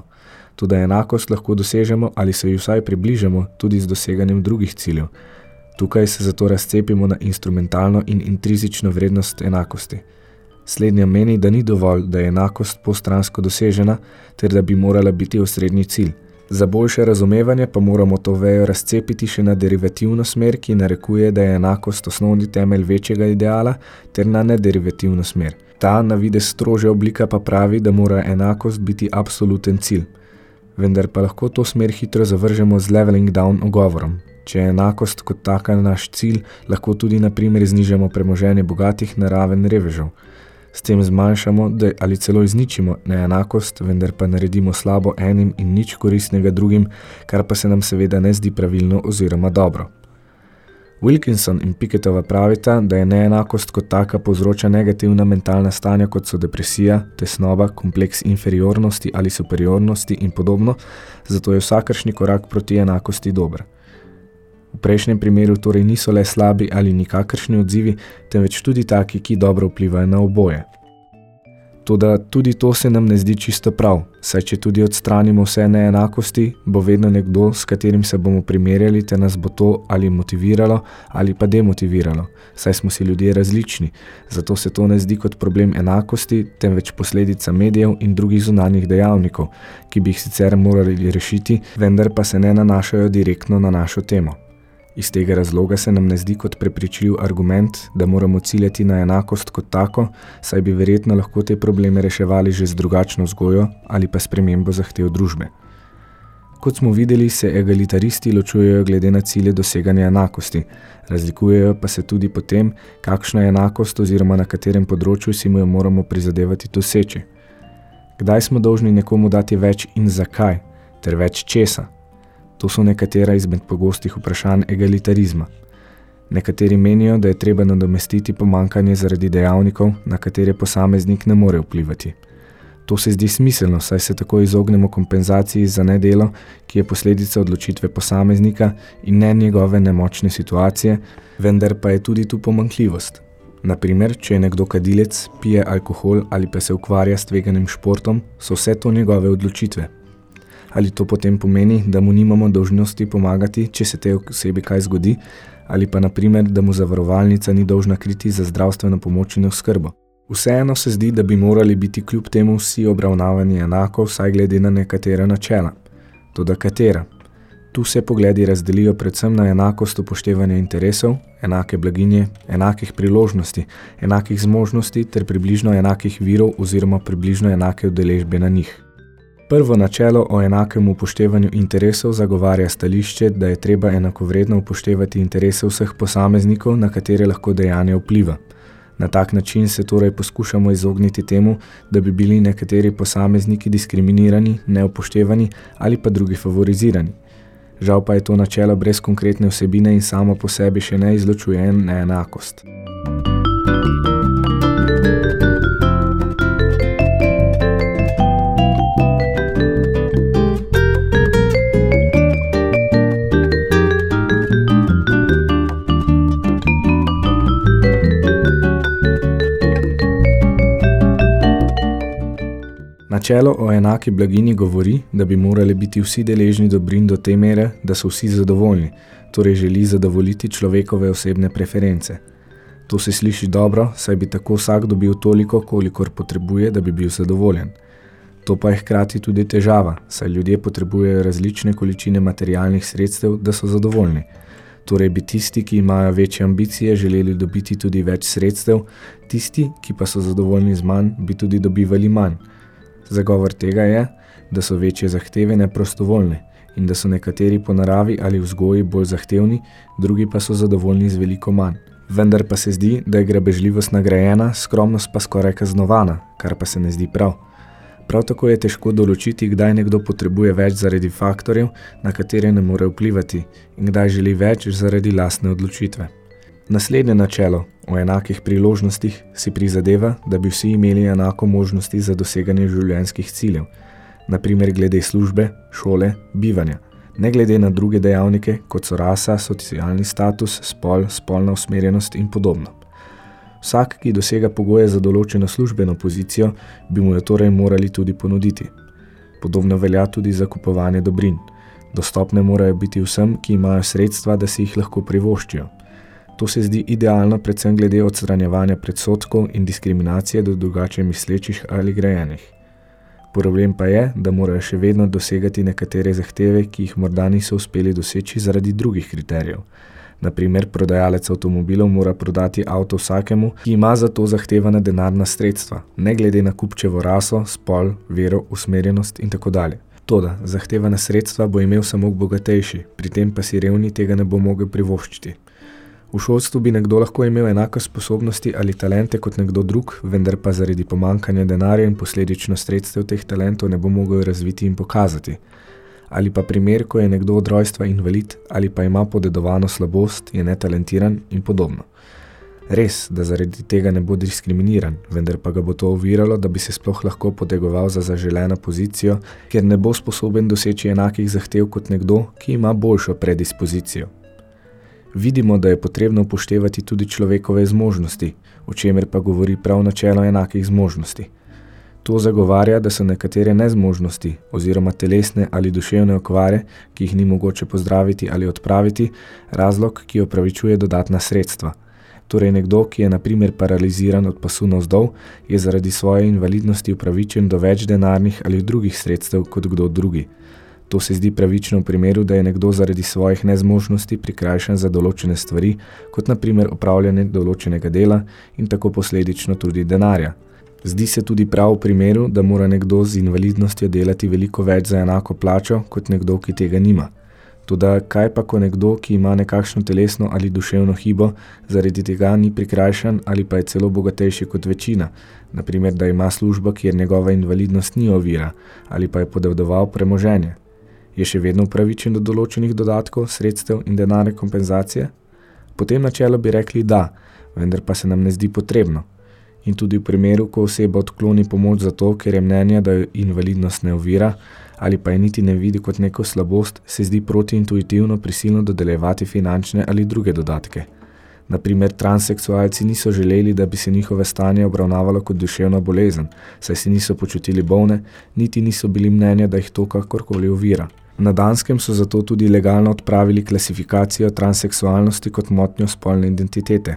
Tudi enakost lahko dosežemo ali se jo vsaj približamo tudi z doseganjem drugih ciljev. Tukaj se zato razcepimo na instrumentalno in intrizično vrednost enakosti. Slednja meni, da ni dovolj, da je enakost postransko dosežena, ter da bi morala biti osrednji cilj. Za boljše razumevanje pa moramo to vejo razcepiti še na derivativno smer, ki narekuje, da je enakost osnovni temelj večjega ideala, ter na nederivativno smer. Ta navide strože oblika pa pravi, da mora enakost biti absoluten cilj. Vendar pa lahko to smer hitro zavržemo z leveling down ogovorom. Če je enakost kot taka naš cilj, lahko tudi na primer znižamo premoženje bogatih na raven revežev. S tem zmanjšamo da ali celo izničimo neenakost, vendar pa naredimo slabo enim in nič koristnega drugim, kar pa se nam seveda ne zdi pravilno oziroma dobro. Wilkinson in Piketova pravita, da je neenakost kot taka povzroča negativna mentalna stanja, kot so depresija, tesnoba, kompleks inferiornosti ali superiornosti in podobno, zato je vsakršni korak proti enakosti dober. V prejšnjem primeru torej niso le slabi ali nikakršni odzivi, temveč tudi taki, ki dobro vplivajo na oboje. Toda tudi to se nam ne zdi čisto prav, saj če tudi odstranimo vse neenakosti, bo vedno nekdo, s katerim se bomo primerjali, te nas bo to ali motiviralo ali pa demotiviralo, saj smo si ljudje različni, zato se to ne zdi kot problem enakosti, temveč posledica medijev in drugih zunanjih dejavnikov, ki bi jih sicer morali rešiti, vendar pa se ne nanašajo direktno na našo temo. Iz tega razloga se nam ne zdi kot prepričljiv argument, da moramo ciljati na enakost kot tako, saj bi verjetno lahko te probleme reševali že z drugačno vzgojo ali pa spremembo zahtev družbe. Kot smo videli, se egalitaristi ločujejo glede na cilje doseganja enakosti, razlikujejo pa se tudi po tem, kakšna je enakost oziroma na katerem področju si mu jo moramo prizadevati doseči. Kdaj smo dolžni nekomu dati več in zakaj, ter več česa? To so nekatera izmed pogostih vprašanj egalitarizma. Nekateri menijo, da je treba nadomestiti pomankanje zaradi dejavnikov, na katere posameznik ne more vplivati. To se zdi smiselno, saj se tako izognemo kompenzaciji za nedelo, ki je posledica odločitve posameznika in ne njegove nemočne situacije, vendar pa je tudi tu pomankljivost. Naprimer, če je nekdo kadilec, pije alkohol ali pa se ukvarja s tveganim športom, so vse to njegove odločitve, ali to potem pomeni, da mu nimamo dolžnosti pomagati, če se te osebi kaj zgodi, ali pa naprimer, da mu zavarovalnica ni dolžna kriti za zdravstveno pomoč in skrbo. Vseeno se zdi, da bi morali biti kljub temu vsi obravnavani enako, vsaj glede na nekatera načela. Toda katera? Tu se pogledi razdelijo predvsem na enakost upoštevanja interesov, enake blaginje, enakih priložnosti, enakih zmožnosti ter približno enakih virov oziroma približno enake udeležbe na njih. Prvo načelo o enakem upoštevanju interesov zagovarja stališče, da je treba enakovredno upoštevati interese vseh posameznikov, na katere lahko dejanje vpliva. Na tak način se torej poskušamo izogniti temu, da bi bili nekateri posamezniki diskriminirani, neupoštevani ali pa drugi favorizirani. Žal pa je to načelo brez konkretne vsebine in samo po sebi še ne izločuje neenakost. Načelo o enaki blagini govori, da bi morali biti vsi deležni dobrin do te mere, da so vsi zadovoljni, torej želi zadovoljiti človekove osebne preference. To se sliši dobro, saj bi tako vsak dobil toliko, kolikor potrebuje, da bi bil zadovoljen. To pa je hkrati tudi težava, saj ljudje potrebujejo različne količine materialnih sredstev, da so zadovoljni. Torej bi tisti, ki imajo večje ambicije, želeli dobiti tudi več sredstev, tisti, ki pa so zadovoljni z manj, bi tudi dobivali manj. Zagovor tega je, da so večje zahteve neprostovoljne in da so nekateri po naravi ali vzgoji bolj zahtevni, drugi pa so zadovoljni z veliko manj. Vendar pa se zdi, da je grabežljivost nagrajena, skromnost pa skoraj kaznovana, kar pa se ne zdi prav. Prav tako je težko določiti, kdaj nekdo potrebuje več zaradi faktorjev, na katere ne more vplivati, in kdaj želi več zaradi lastne odločitve. Naslednje načelo o enakih priložnostih si prizadeva, da bi vsi imeli enako možnosti za doseganje življenjskih ciljev, naprimer glede službe, šole, bivanja, ne glede na druge dejavnike, kot so rasa, socialni status, spol, spolna usmerjenost in podobno. Vsak, ki dosega pogoje za določeno službeno pozicijo, bi mu jo torej morali tudi ponuditi. Podobno velja tudi za kupovanje dobrin. Dostopne morajo biti vsem, ki imajo sredstva, da si jih lahko privoščijo. To se zdi idealno predvsem glede odstranjevanja predsotkov in diskriminacije do drugače mislečih ali grajenih. Problem pa je, da morajo še vedno dosegati nekatere zahteve, ki jih morda niso uspeli doseči zaradi drugih kriterijev. Naprimer, prodajalec avtomobilov mora prodati avto vsakemu, ki ima za to zahtevane denarna sredstva, ne glede na kupčevo raso, spol, vero, usmerjenost in tako dalje. Toda, zahtevane sredstva bo imel samo bogatejši, pri tem pa si revni tega ne bo mogel privoščiti. V šolstvu bi nekdo lahko imel enake sposobnosti ali talente kot nekdo drug, vendar pa zaradi pomankanja denarja in posledično sredstev teh talentov ne bo mogel razviti in pokazati. Ali pa primer, ko je nekdo od rojstva invalid ali pa ima podedovano slabost, je netalentiran in podobno. Res, da zaradi tega ne bo diskriminiran, vendar pa ga bo to oviralo, da bi se sploh lahko potegoval za zaželeno pozicijo, ker ne bo sposoben doseči enakih zahtev kot nekdo, ki ima boljšo predispozicijo vidimo, da je potrebno upoštevati tudi človekove zmožnosti, o čemer pa govori prav načelo enakih zmožnosti. To zagovarja, da so nekatere nezmožnosti oziroma telesne ali duševne okvare, ki jih ni mogoče pozdraviti ali odpraviti, razlog, ki opravičuje dodatna sredstva. Torej nekdo, ki je na primer paraliziran od pasu navzdol, je zaradi svoje invalidnosti upravičen do več denarnih ali drugih sredstev kot kdo drugi. To se zdi pravično v primeru, da je nekdo zaradi svojih nezmožnosti prikrajšan za določene stvari, kot na primer opravljanje določenega dela in tako posledično tudi denarja. Zdi se tudi prav v primeru, da mora nekdo z invalidnostjo delati veliko več za enako plačo, kot nekdo, ki tega nima. Toda kaj pa, ko nekdo, ki ima nekakšno telesno ali duševno hibo, zaradi tega ni prikrajšan ali pa je celo bogatejši kot večina, naprimer, da ima služba, kjer njegova invalidnost ni ovira ali pa je podevdoval premoženje je še vedno upravičen do določenih dodatkov, sredstev in denarne kompenzacije? Potem načelo bi rekli da, vendar pa se nam ne zdi potrebno. In tudi v primeru, ko oseba odkloni pomoč zato, ker je mnenje, da jo invalidnost ne ovira, ali pa je niti ne vidi kot neko slabost, se zdi protiintuitivno prisilno dodelevati finančne ali druge dodatke. Naprimer, transseksualci niso želeli, da bi se njihove stanje obravnavalo kot duševna bolezen, saj se niso počutili bolne, niti niso bili mnenja, da jih to kakorkoli ovira. Na Danskem so zato tudi legalno odpravili klasifikacijo transseksualnosti kot motnjo spolne identitete.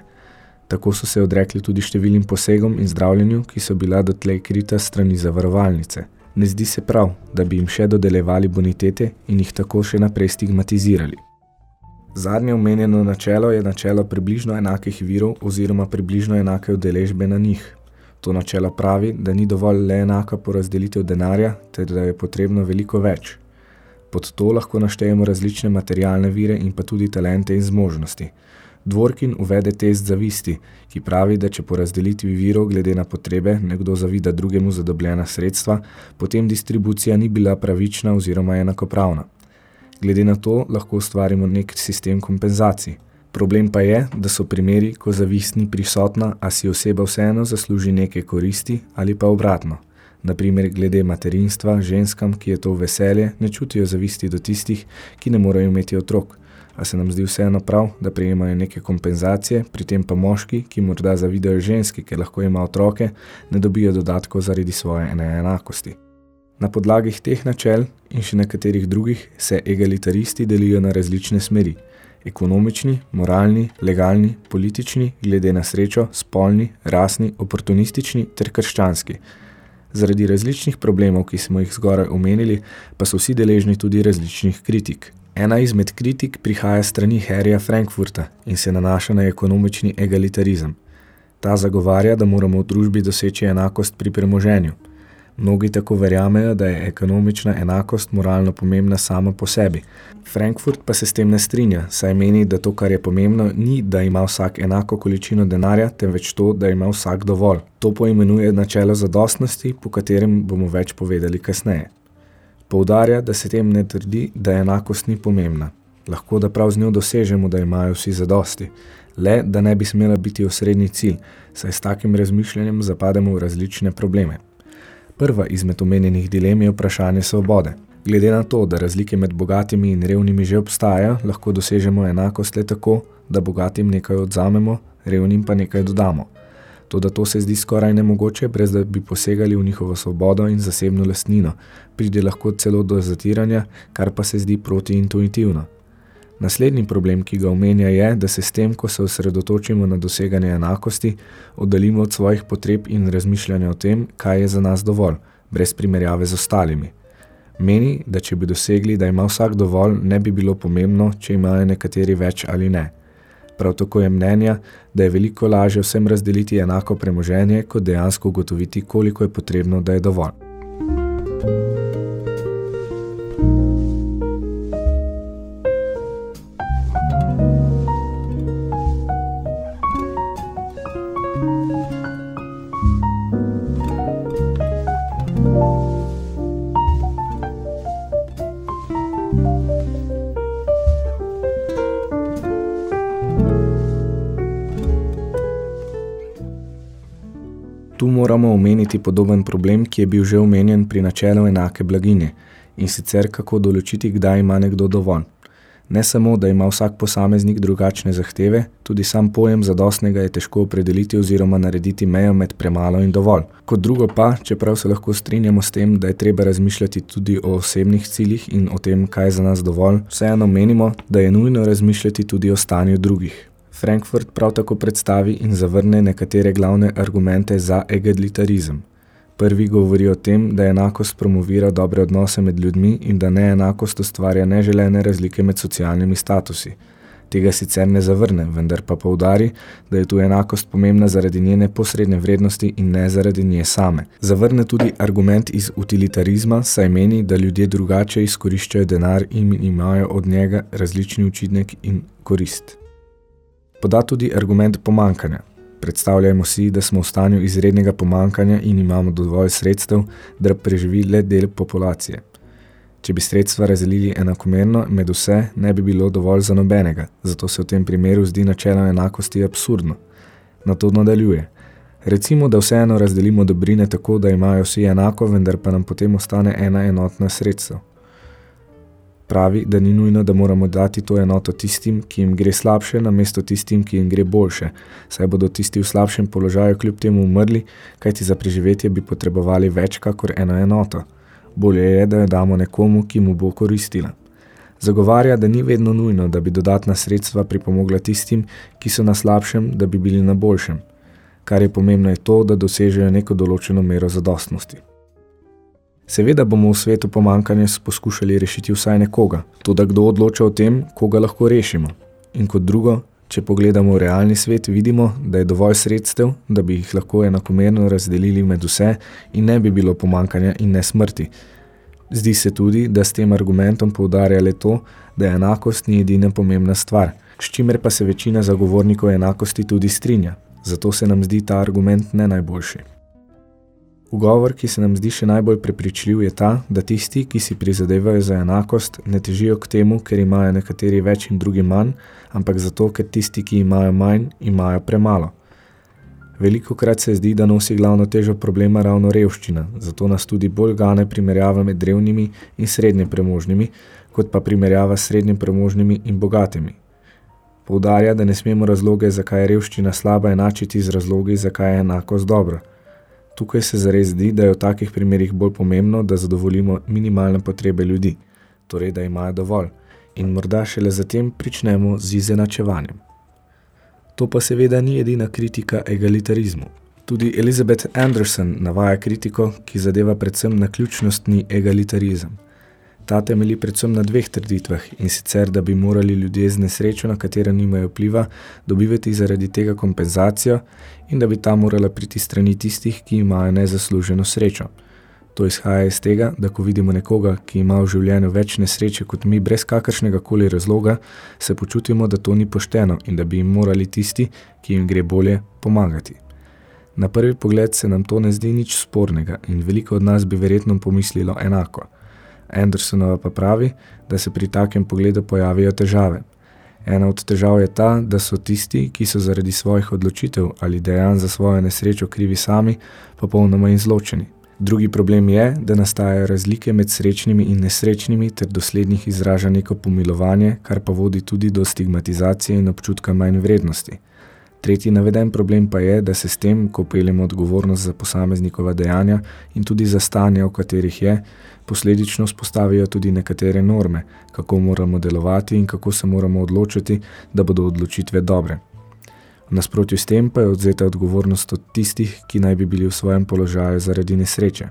Tako so se odrekli tudi številnim posegom in zdravljenju, ki so bila dotlej krita strani zavarovalnice. Ne zdi se prav, da bi jim še dodelevali bonitete in jih tako še naprej stigmatizirali. Zadnje omenjeno načelo je načelo približno enakih virov oziroma približno enake udeležbe na njih. To načelo pravi, da ni dovolj le enaka porazdelitev denarja, ter da je potrebno veliko več – Pod to lahko naštejemo različne materialne vire in pa tudi talente in zmožnosti. Dvorkin uvede test zavisti, ki pravi, da če po razdelitvi virov glede na potrebe nekdo zavida drugemu zadobljena sredstva, potem distribucija ni bila pravična oziroma enakopravna. Glede na to lahko ustvarimo nek sistem kompenzacij. Problem pa je, da so primeri, ko zavist ni prisotna, a si oseba vseeno zasluži neke koristi ali pa obratno. Naprimer, glede materinstva, ženskam, ki je to veselje, ne čutijo zavisti do tistih, ki ne morejo imeti otrok, a se nam zdi vseeno prav, da prejemajo neke kompenzacije, pri tem pa moški, ki morda zavidajo ženski, ki lahko ima otroke, ne dobijo dodatkov zaradi svoje neenakosti. Na podlagih teh načel in še nekaterih drugih se egalitaristi delijo na različne smeri. Ekonomični, moralni, legalni, politični, glede na srečo, spolni, rasni, oportunistični ter krščanski – Zaradi različnih problemov, ki smo jih zgoraj omenili, pa so vsi deležni tudi različnih kritik. Ena izmed kritik prihaja strani Harryja Frankfurta in se nanaša na ekonomični egalitarizem. Ta zagovarja, da moramo v družbi doseči enakost pri premoženju. Mnogi tako verjamejo, da je ekonomična enakost moralno pomembna sama po sebi. Frankfurt pa se s tem ne strinja, saj meni, da to, kar je pomembno, ni, da ima vsak enako količino denarja, temveč to, da ima vsak dovolj. To poimenuje načelo zadostnosti, po katerem bomo več povedali kasneje. Poudarja, da se tem ne trdi, da enakost ni pomembna. Lahko da prav z njo dosežemo, da imajo vsi zadosti, le da ne bi smela biti osrednji cilj, saj s takim razmišljanjem zapademo v različne probleme. Prva izmed omenjenih dilem je vprašanje svobode. Glede na to, da razlike med bogatimi in revnimi že obstajajo, lahko dosežemo enakost le tako, da bogatim nekaj odzamemo, revnim pa nekaj dodamo. To, da to se zdi skoraj nemogoče, brez da bi posegali v njihovo svobodo in zasebno lastnino, pride lahko celo do zatiranja, kar pa se zdi protiintuitivno. Naslednji problem, ki ga omenja, je, da se s tem, ko se osredotočimo na doseganje enakosti, oddalimo od svojih potreb in razmišljanja o tem, kaj je za nas dovolj, brez primerjave z ostalimi. Meni, da če bi dosegli, da ima vsak dovolj, ne bi bilo pomembno, če imajo nekateri več ali ne. Prav tako je mnenja, da je veliko lažje vsem razdeliti enako premoženje, kot dejansko ugotoviti, koliko je potrebno, da je dovolj. Moramo omeniti podoben problem, ki je bil že omenjen pri načelu enake blaginje in sicer kako določiti, kdaj ima nekdo dovolj. Ne samo, da ima vsak posameznik drugačne zahteve, tudi sam pojem zadostnega je težko opredeliti oziroma narediti mejo med premalo in dovolj. Kot drugo pa, čeprav se lahko strinjamo s tem, da je treba razmišljati tudi o osebnih ciljih in o tem, kaj je za nas dovolj, vseeno menimo, da je nujno razmišljati tudi o stanju drugih. Frankfurt prav tako predstavi in zavrne nekatere glavne argumente za egalitarizem. Prvi govori o tem, da enakost promovira dobre odnose med ljudmi in da neenakost ustvarja neželene razlike med socialnimi statusi. Tega sicer ne zavrne, vendar pa poudari, da je tu enakost pomembna zaradi njene posredne vrednosti in ne zaradi nje same. Zavrne tudi argument iz utilitarizma, saj meni, da ljudje drugače izkoriščajo denar in imajo od njega različni učinek in korist. Poda tudi argument pomankanja. Predstavljajmo si, da smo v stanju izrednega pomankanja in imamo dovolj sredstev, da preživi le del populacije. Če bi sredstva razdelili enakomerno med vse, ne bi bilo dovolj za nobenega, zato se v tem primeru zdi načelo enakosti absurdno. Na to nadaljuje. Recimo, da vseeno razdelimo dobrine tako, da imajo vsi enako, vendar pa nam potem ostane ena enotna sredstva. Pravi, da ni nujno, da moramo dati to enoto tistim, ki jim gre slabše, namesto tistim, ki jim gre boljše, saj bodo tisti v slabšem položaju kljub temu umrli, kajti za preživetje bi potrebovali več kakor eno enoto. Bolje je, da jo damo nekomu, ki mu bo koristila. Zagovarja, da ni vedno nujno, da bi dodatna sredstva pripomogla tistim, ki so na slabšem, da bi bili na boljšem. Kar je pomembno je to, da dosežejo neko določeno mero zadostnosti. Seveda bomo v svetu pomankanja poskušali rešiti vsaj nekoga, tudi kdo odloča o tem, koga lahko rešimo. In kot drugo, če pogledamo v realni svet, vidimo, da je dovolj sredstev, da bi jih lahko enakomerno razdelili med vse in ne bi bilo pomankanja in ne smrti. Zdi se tudi, da s tem argumentom poudarja le to, da enakost ni edina pomembna stvar, s čimer pa se večina zagovornikov enakosti tudi strinja. Zato se nam zdi ta argument ne najboljši. Ugovor, ki se nam zdi še najbolj prepričljiv, je ta, da tisti, ki si prizadevajo za enakost, ne težijo k temu, ker imajo nekateri več in drugi manj, ampak zato, ker tisti, ki imajo manj, imajo premalo. Veliko krat se zdi, da nosi glavno težo problema ravno revščina, zato nas tudi bolj gane primerjava med drevnimi in srednje premožnimi, kot pa primerjava s srednje premožnimi in bogatimi. Poudarja, da ne smemo razloge, zakaj je revščina slaba, enačiti z razlogi, zakaj je enakost dobra. Tukaj se zares zdi, da je v takih primerih bolj pomembno, da zadovoljimo minimalne potrebe ljudi, torej da imajo dovolj, in morda šele zatem pričnemo z izenačevanjem. To pa seveda ni edina kritika egalitarizmu. Tudi Elizabeth Anderson navaja kritiko, ki zadeva predvsem na ključnostni egalitarizem. Ta temeli predvsem na dveh trditvah in sicer, da bi morali ljudje z nesrečo, na katero nimajo vpliva, dobivati zaradi tega kompenzacijo in da bi ta morala priti strani tistih, ki imajo nezasluženo srečo. To izhaja iz tega, da ko vidimo nekoga, ki ima v življenju več nesreče kot mi, brez kakršnega koli razloga, se počutimo, da to ni pošteno in da bi jim morali tisti, ki jim gre bolje, pomagati. Na prvi pogled se nam to ne zdi nič spornega in veliko od nas bi verjetno pomislilo enako. Andersonova pa pravi, da se pri takem pogledu pojavijo težave. Ena od težav je ta, da so tisti, ki so zaradi svojih odločitev ali dejanj za svojo nesrečo krivi sami, popolnoma izločeni. Drugi problem je, da nastajajo razlike med srečnimi in nesrečnimi ter doslednjih izraža neko pomilovanje, kar pa vodi tudi do stigmatizacije in občutka manj vrednosti. Tretji naveden problem pa je, da se s tem, ko peljemo odgovornost za posameznikova dejanja in tudi za stanje, v katerih je, posledično spostavijo tudi nekatere norme, kako moramo delovati in kako se moramo odločiti, da bodo odločitve dobre. V nasprotju s tem pa je odzeta odgovornost od tistih, ki naj bi bili v svojem položaju zaradi nesreče.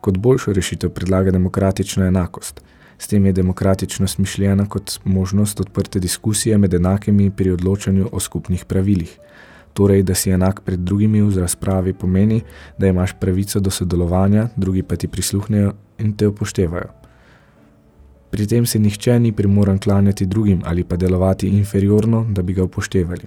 Kot boljšo rešitev predlaga demokratična enakost – S tem je demokratičnost mišljena kot možnost odprte diskusije med enakimi pri odločanju o skupnih pravilih. Torej, da si enak pred drugimi v razpravi pomeni, da imaš pravico do sodelovanja, drugi pa ti prisluhnejo in te upoštevajo. Pri tem se nihče ni primoran klanjati drugim ali pa delovati inferiorno, da bi ga upoštevali.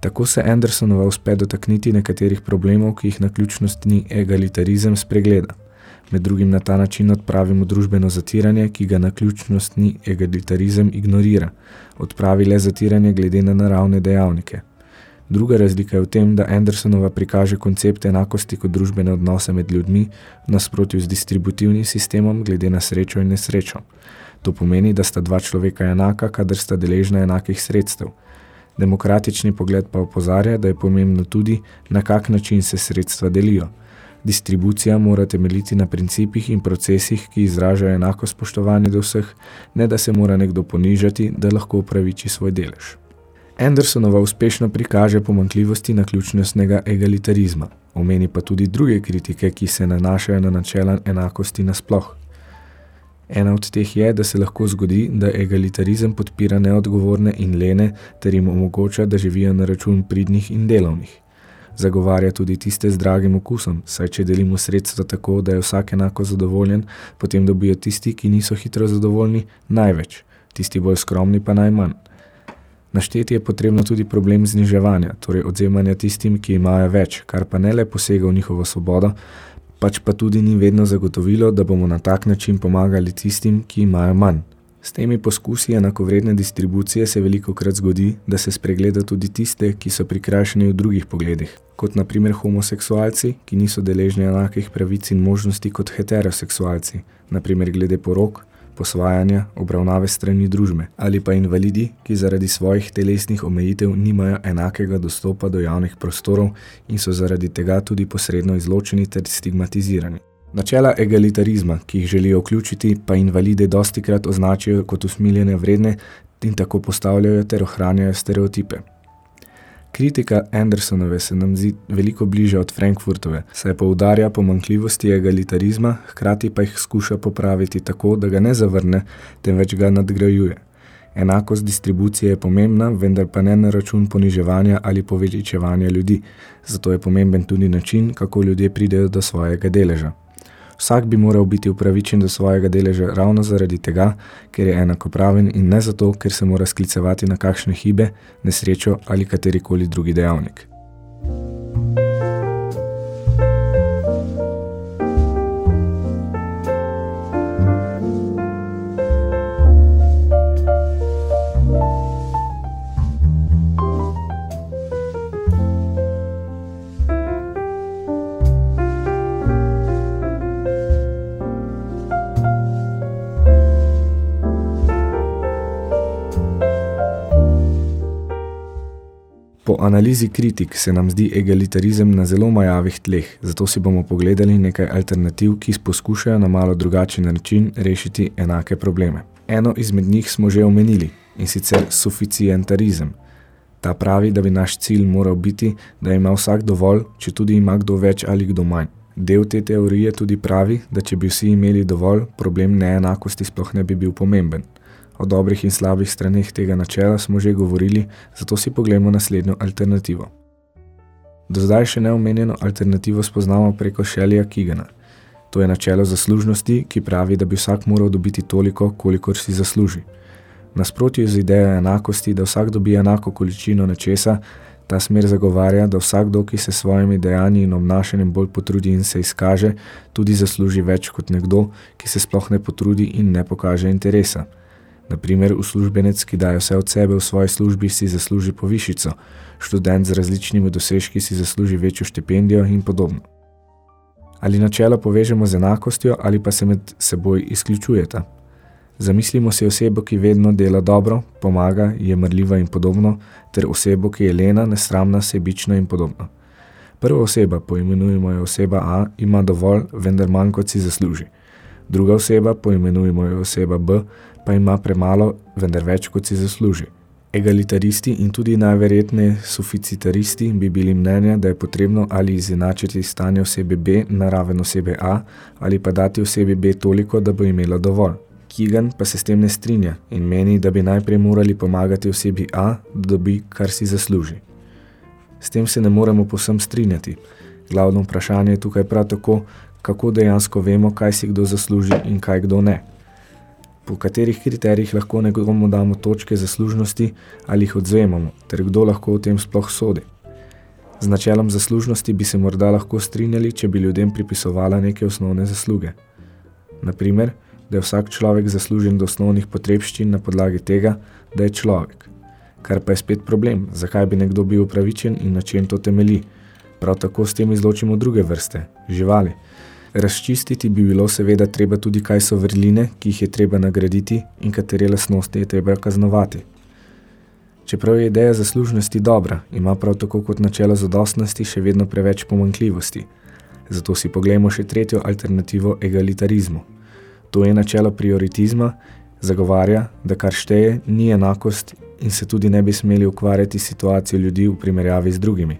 Tako se Andersonova uspe dotakniti nekaterih problemov, ki jih naključnostni egalitarizem spregleda. Med drugim na ta način odpravimo družbeno zatiranje, ki ga na ključnostni egalitarizem ignorira. Odpravi le zatiranje glede na naravne dejavnike. Druga razlika je v tem, da Andersonova prikaže koncept enakosti kot družbene odnose med ljudmi nasprotju z distributivnim sistemom glede na srečo in nesrečo. To pomeni, da sta dva človeka enaka, kadar sta deležna enakih sredstev. Demokratični pogled pa opozarja, da je pomembno tudi, na kak način se sredstva delijo. Distribucija mora temeljiti na principih in procesih, ki izražajo enako spoštovanje do vseh, ne da se mora nekdo ponižati, da lahko upraviči svoj delež. Andersonova uspešno prikaže pomankljivosti naključnostnega egalitarizma, omeni pa tudi druge kritike, ki se nanašajo na načela enakosti nasploh. Ena od teh je, da se lahko zgodi, da egalitarizem podpira neodgovorne in lene ter jim omogoča, da živijo na račun pridnih in delovnih zagovarja tudi tiste z dragim okusom, saj če delimo sredstva tako, da je vsak enako zadovoljen, potem dobijo tisti, ki niso hitro zadovoljni, največ, tisti bolj skromni pa najmanj. Našteti je potrebno tudi problem zniževanja, torej odzemanja tistim, ki imajo več, kar pa ne le posega v njihovo svobodo, pač pa tudi ni vedno zagotovilo, da bomo na tak način pomagali tistim, ki imajo manj. S temi poskusi enakovredne distribucije se veliko krat zgodi, da se spregleda tudi tiste, ki so prikrajšani v drugih pogledih, kot na primer homoseksualci, ki niso deležni enakih pravic in možnosti kot heteroseksualci, na primer glede porok, posvajanja, obravnave strani družbe, ali pa invalidi, ki zaradi svojih telesnih omejitev nimajo enakega dostopa do javnih prostorov in so zaradi tega tudi posredno izločeni ter stigmatizirani. Načela egalitarizma, ki jih želijo vključiti, pa invalide dosti krat označijo kot usmiljene vredne in tako postavljajo ter ohranjajo stereotipe. Kritika Andersonove se nam zdi veliko bliže od Frankfurtove, saj poudarja pomankljivosti egalitarizma, hkrati pa jih skuša popraviti tako, da ga ne zavrne, temveč ga nadgrajuje. Enakost distribucije je pomembna, vendar pa ne na račun poniževanja ali poveličevanja ljudi, zato je pomemben tudi način, kako ljudje pridejo do svojega deleža. Vsak bi moral biti upravičen do svojega deleža ravno zaradi tega, ker je enakopraven in ne zato, ker se mora sklicevati na kakšne hibe, nesrečo ali katerikoli drugi dejavnik. Analizi kritik se nam zdi egalitarizem na zelo majavih tleh, zato si bomo pogledali nekaj alternativ, ki poskušajo na malo drugačen način rešiti enake probleme. Eno izmed njih smo že omenili, in sicer suficientarizem. Ta pravi, da bi naš cilj moral biti, da ima vsak dovolj, če tudi ima kdo več ali kdo manj. Del te teorije tudi pravi, da če bi vsi imeli dovolj, problem neenakosti sploh ne bi bil pomemben. O dobrih in slabih straneh tega načela smo že govorili, zato si pogledamo naslednjo alternativo. Do zdaj še neomenjeno alternativo spoznamo preko Shelleyja Kigana. To je načelo zaslužnosti, ki pravi, da bi vsak moral dobiti toliko, kolikor si zasluži. Nasprotju z idejo enakosti, da vsak dobi enako količino nečesa, ta smer zagovarja, da vsakdo, ki se svojimi dejanji in obnašanjem bolj potrudi in se izkaže, tudi zasluži več kot nekdo, ki se sploh ne potrudi in ne pokaže interesa. Naprimer, uslužbenec, ki daje vse od sebe v svoji službi, si zasluži povišico, študent z različnimi dosežki si zasluži večjo štipendijo in podobno. Ali načelo povežemo z enakostjo ali pa se med seboj izključujeta. Zamislimo si osebo, ki vedno dela dobro, pomaga, je mrljiva in podobno, ter osebo, ki je lena, nesramna, sebična in podobno. Prva oseba, poimenujemo jo oseba A, ima dovolj, vendar manj kot si zasluži. Druga oseba, poimenujemo jo oseba B, pa ima premalo, vendar več kot si zasluži. Egalitaristi in tudi najverjetneje suficitaristi bi bili mnenja, da je potrebno ali izenačiti stanje osebe B na raven osebe A ali pa dati osebi B toliko, da bo imela dovolj. Keegan pa se s tem ne strinja in meni, da bi najprej morali pomagati osebi A, da dobi, kar si zasluži. S tem se ne moremo posem strinjati. Glavno vprašanje je tukaj prav tako, kako dejansko vemo, kaj si kdo zasluži in kaj kdo ne po katerih kriterijih lahko nekomu damo točke zaslužnosti ali jih odzemamo, ter kdo lahko v tem sploh sodi. Z načelom zaslužnosti bi se morda lahko strinjali, če bi ljudem pripisovala neke osnovne zasluge. Naprimer, da je vsak človek zaslužen do osnovnih potrebščin na podlagi tega, da je človek. Kar pa je spet problem, zakaj bi nekdo bil upravičen in na čem to temeli. Prav tako s tem izločimo druge vrste, živali, Razčistiti bi bilo seveda treba tudi, kaj so vrline, ki jih je treba nagraditi in katere lasnosti je treba kaznovati. Čeprav je ideja zaslužnosti dobra, ima prav tako kot načelo zadostnosti še vedno preveč pomankljivosti. Zato si poglejmo še tretjo alternativo egalitarizmu. To je načelo prioritizma, zagovarja, da kar šteje, ni enakost in se tudi ne bi smeli ukvarjati situacijo ljudi v primerjavi z drugimi.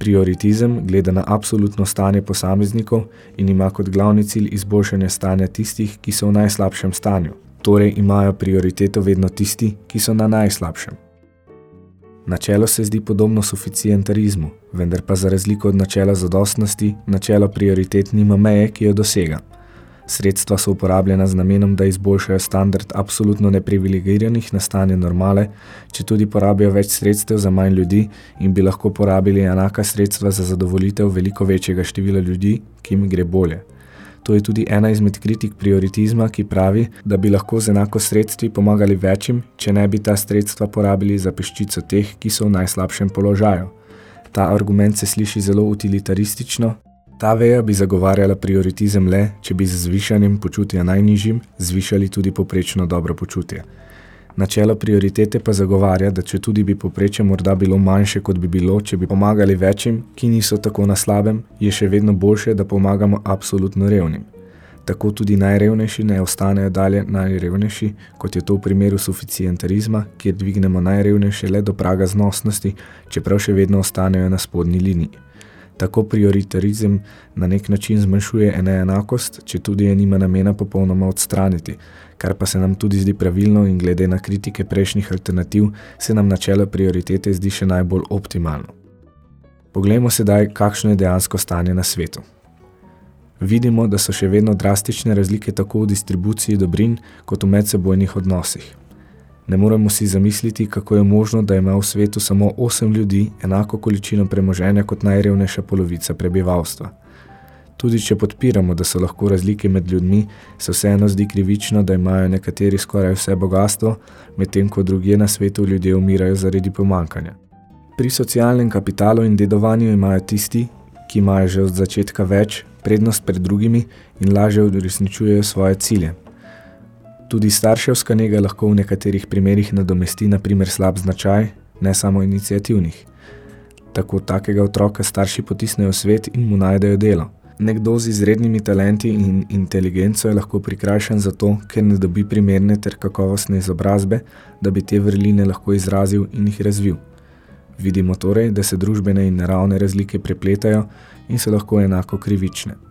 Prioritizem gleda na absolutno stanje posameznikov in ima kot glavni cilj izboljšanje stanja tistih, ki so v najslabšem stanju. Torej imajo prioriteto vedno tisti, ki so na najslabšem. Načelo se zdi podobno suficientarizmu, vendar pa za razliko od načela zadostnosti, načelo prioritet nima meje, ki jo dosega. Sredstva so uporabljena z namenom, da izboljšajo standard absolutno neprivilegiranih na stanje normale, če tudi porabijo več sredstev za manj ljudi in bi lahko porabili enaka sredstva za zadovolitev veliko večjega števila ljudi, ki jim gre bolje. To je tudi ena izmed kritik prioritizma, ki pravi, da bi lahko z enako sredstvi pomagali večjim, če ne bi ta sredstva porabili za peščico teh, ki so v najslabšem položaju. Ta argument se sliši zelo utilitaristično, Ta veja bi zagovarjala prioritizem le, če bi z zvišanjem počutja najnižjim zvišali tudi poprečno dobro počutje. Načelo prioritete pa zagovarja, da če tudi bi poprečje morda bilo manjše, kot bi bilo, če bi pomagali večjim, ki niso tako na slabem, je še vedno boljše, da pomagamo absolutno revnim. Tako tudi najrevnejši ne ostanejo dalje najrevnejši, kot je to v primeru suficientarizma, kjer dvignemo najrevnejše le do praga znosnosti, čeprav še vedno ostanejo na spodnji liniji. Tako prioritarizem na nek način zmanjšuje neenakost, če tudi je nima namena popolnoma odstraniti, kar pa se nam tudi zdi pravilno in glede na kritike prejšnjih alternativ, se nam načelo prioritete zdi še najbolj optimalno. Poglejmo sedaj, kakšno je dejansko stanje na svetu. Vidimo, da so še vedno drastične razlike tako v distribuciji dobrin, kot v medsebojnih odnosih. Ne moremo si zamisliti, kako je možno, da ima v svetu samo 8 ljudi enako količino premoženja kot najrevnejša polovica prebivalstva. Tudi če podpiramo, da so lahko razlike med ljudmi, se vseeno zdi krivično, da imajo nekateri skoraj vse bogatstvo, medtem ko drugje na svetu ljudje umirajo zaradi pomankanja. Pri socialnem kapitalu in dedovanju imajo tisti, ki imajo že od začetka več, prednost pred drugimi in lažje uresničujejo svoje cilje. Tudi starševska njega lahko v nekaterih primerih nadomesti na primer slab značaj, ne samo inicijativnih. Tako takega otroka starši potisnejo svet in mu najdejo delo. Nekdo z izrednimi talenti in inteligenco je lahko prikrajšan zato, ker ne dobi primerne ter kakovostne izobrazbe, da bi te vrline lahko izrazil in jih razvil. Vidimo torej, da se družbene in naravne razlike prepletajo in so lahko enako krivične.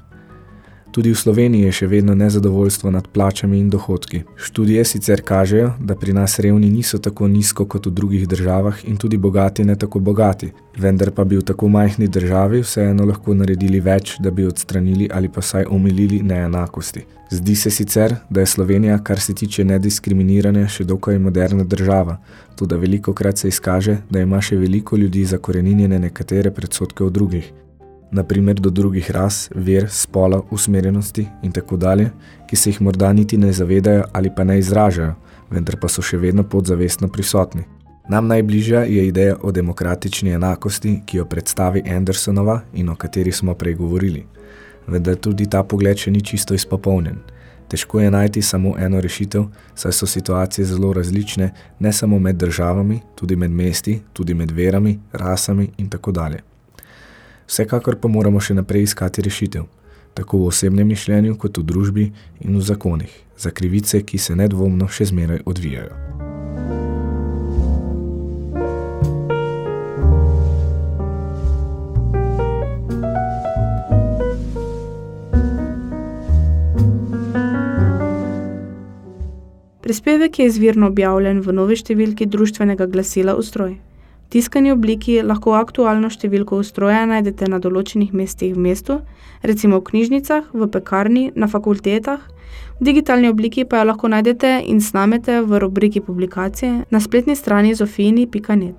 Tudi v Sloveniji je še vedno nezadovoljstvo nad plačami in dohodki. Študije sicer kažejo, da pri nas revni niso tako nizko kot v drugih državah in tudi bogati ne tako bogati, vendar pa bi v tako majhni državi vseeno lahko naredili več, da bi odstranili ali pa saj omilili neenakosti. Zdi se sicer, da je Slovenija, kar se tiče nediskriminiranja, še dokaj moderna država, tudi veliko krat se izkaže, da ima še veliko ljudi zakoreninjene nekatere predsotke od drugih naprimer do drugih ras, ver, spola, usmerjenosti in tako dalje, ki se jih morda niti ne zavedajo ali pa ne izražajo, vendar pa so še vedno podzavestno prisotni. Nam najbližja je ideja o demokratični enakosti, ki jo predstavi Andersonova in o kateri smo prej govorili. Vendar tudi ta pogled še ni čisto izpopolnjen. Težko je najti samo eno rešitev, saj so situacije zelo različne, ne samo med državami, tudi med mesti, tudi med verami, rasami in tako dalje. Vsekakor pa moramo še naprej iskati rešitev, tako v osebnem mišljenju kot v družbi in v zakonih, za krivice, ki se nedvomno še zmeraj odvijajo. Prispevek je izvirno objavljen v novi številki društvenega glasila Ustroj tiskani obliki lahko aktualno številko ustroja najdete na določenih mestih v mestu, recimo v knjižnicah, v pekarni, na fakultetah, v digitalni obliki pa jo lahko najdete in snamete v rubriki publikacije na spletni strani zofini.net.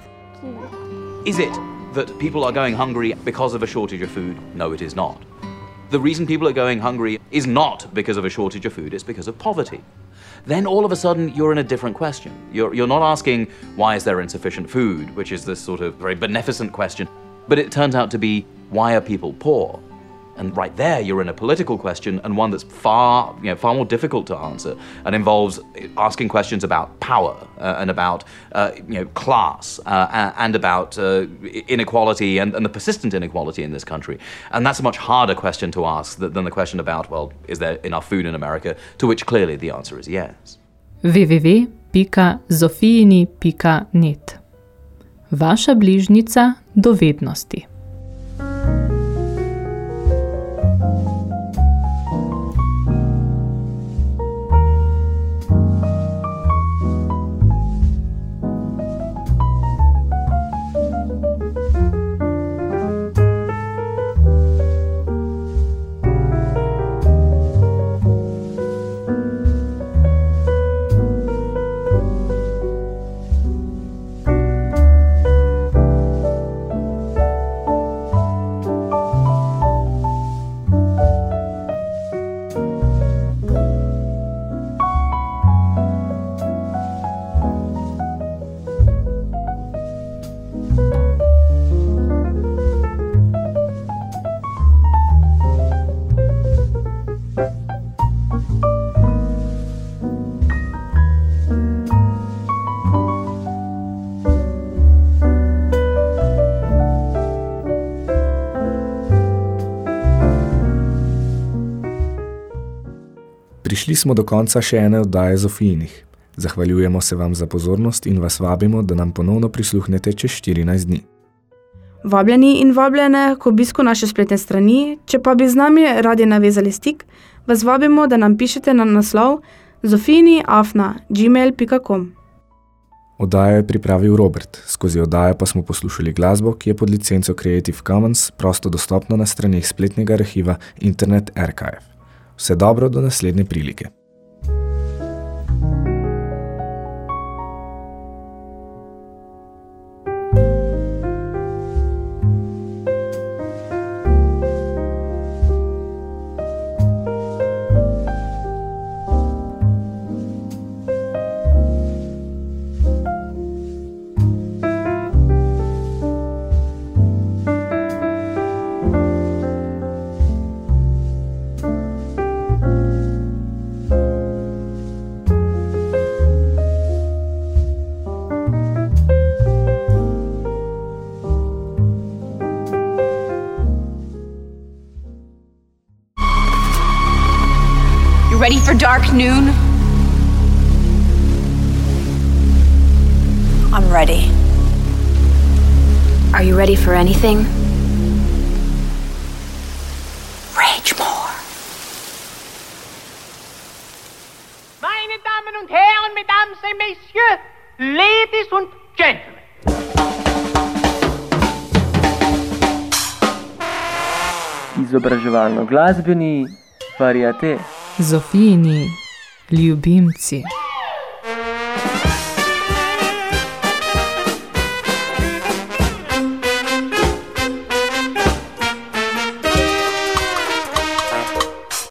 Is it that people are going hungry because of a shortage of food? No, it is not. The reason people are going hungry is not because of a shortage of food, it's because of poverty then all of a sudden you're in a different question. You're, you're not asking, why is there insufficient food, which is this sort of very beneficent question, but it turns out to be, why are people poor? And right there, you're in a political question and one that's far, you know, far more difficult to answer and involves asking questions about power uh, and about, uh, you know, class uh, and about uh, inequality and, and, the persistent inequality in this country. And that's a much harder question to ask than the question about, well, is there enough food in America? To which clearly the answer is yes. www.zofijini.net Vaša bližnica dovednosti. Prišli smo do konca še ene oddaje Zofijinih. Zahvaljujemo se vam za pozornost in vas vabimo, da nam ponovno prisluhnete čez 14 dni. Vabljeni in vabljene k obisku naše spletne strani, če pa bi z nami radi navezali stik, vas vabimo, da nam pišete na naslov zofini.afna.gmail.com Oddajo je pripravil Robert, skozi oddajo pa smo poslušali glasbo, ki je pod licenco Creative Commons prosto dostopna na stranih spletnega arhiva Internet Archive. Vse dobro do naslednje prilike. anything? Rage more. Meine Damen und Herren, Mesdames et Messieurs, Ladies und Gentlemen. Izobraževalno-glasbeni variate. Zofijini ljubimci.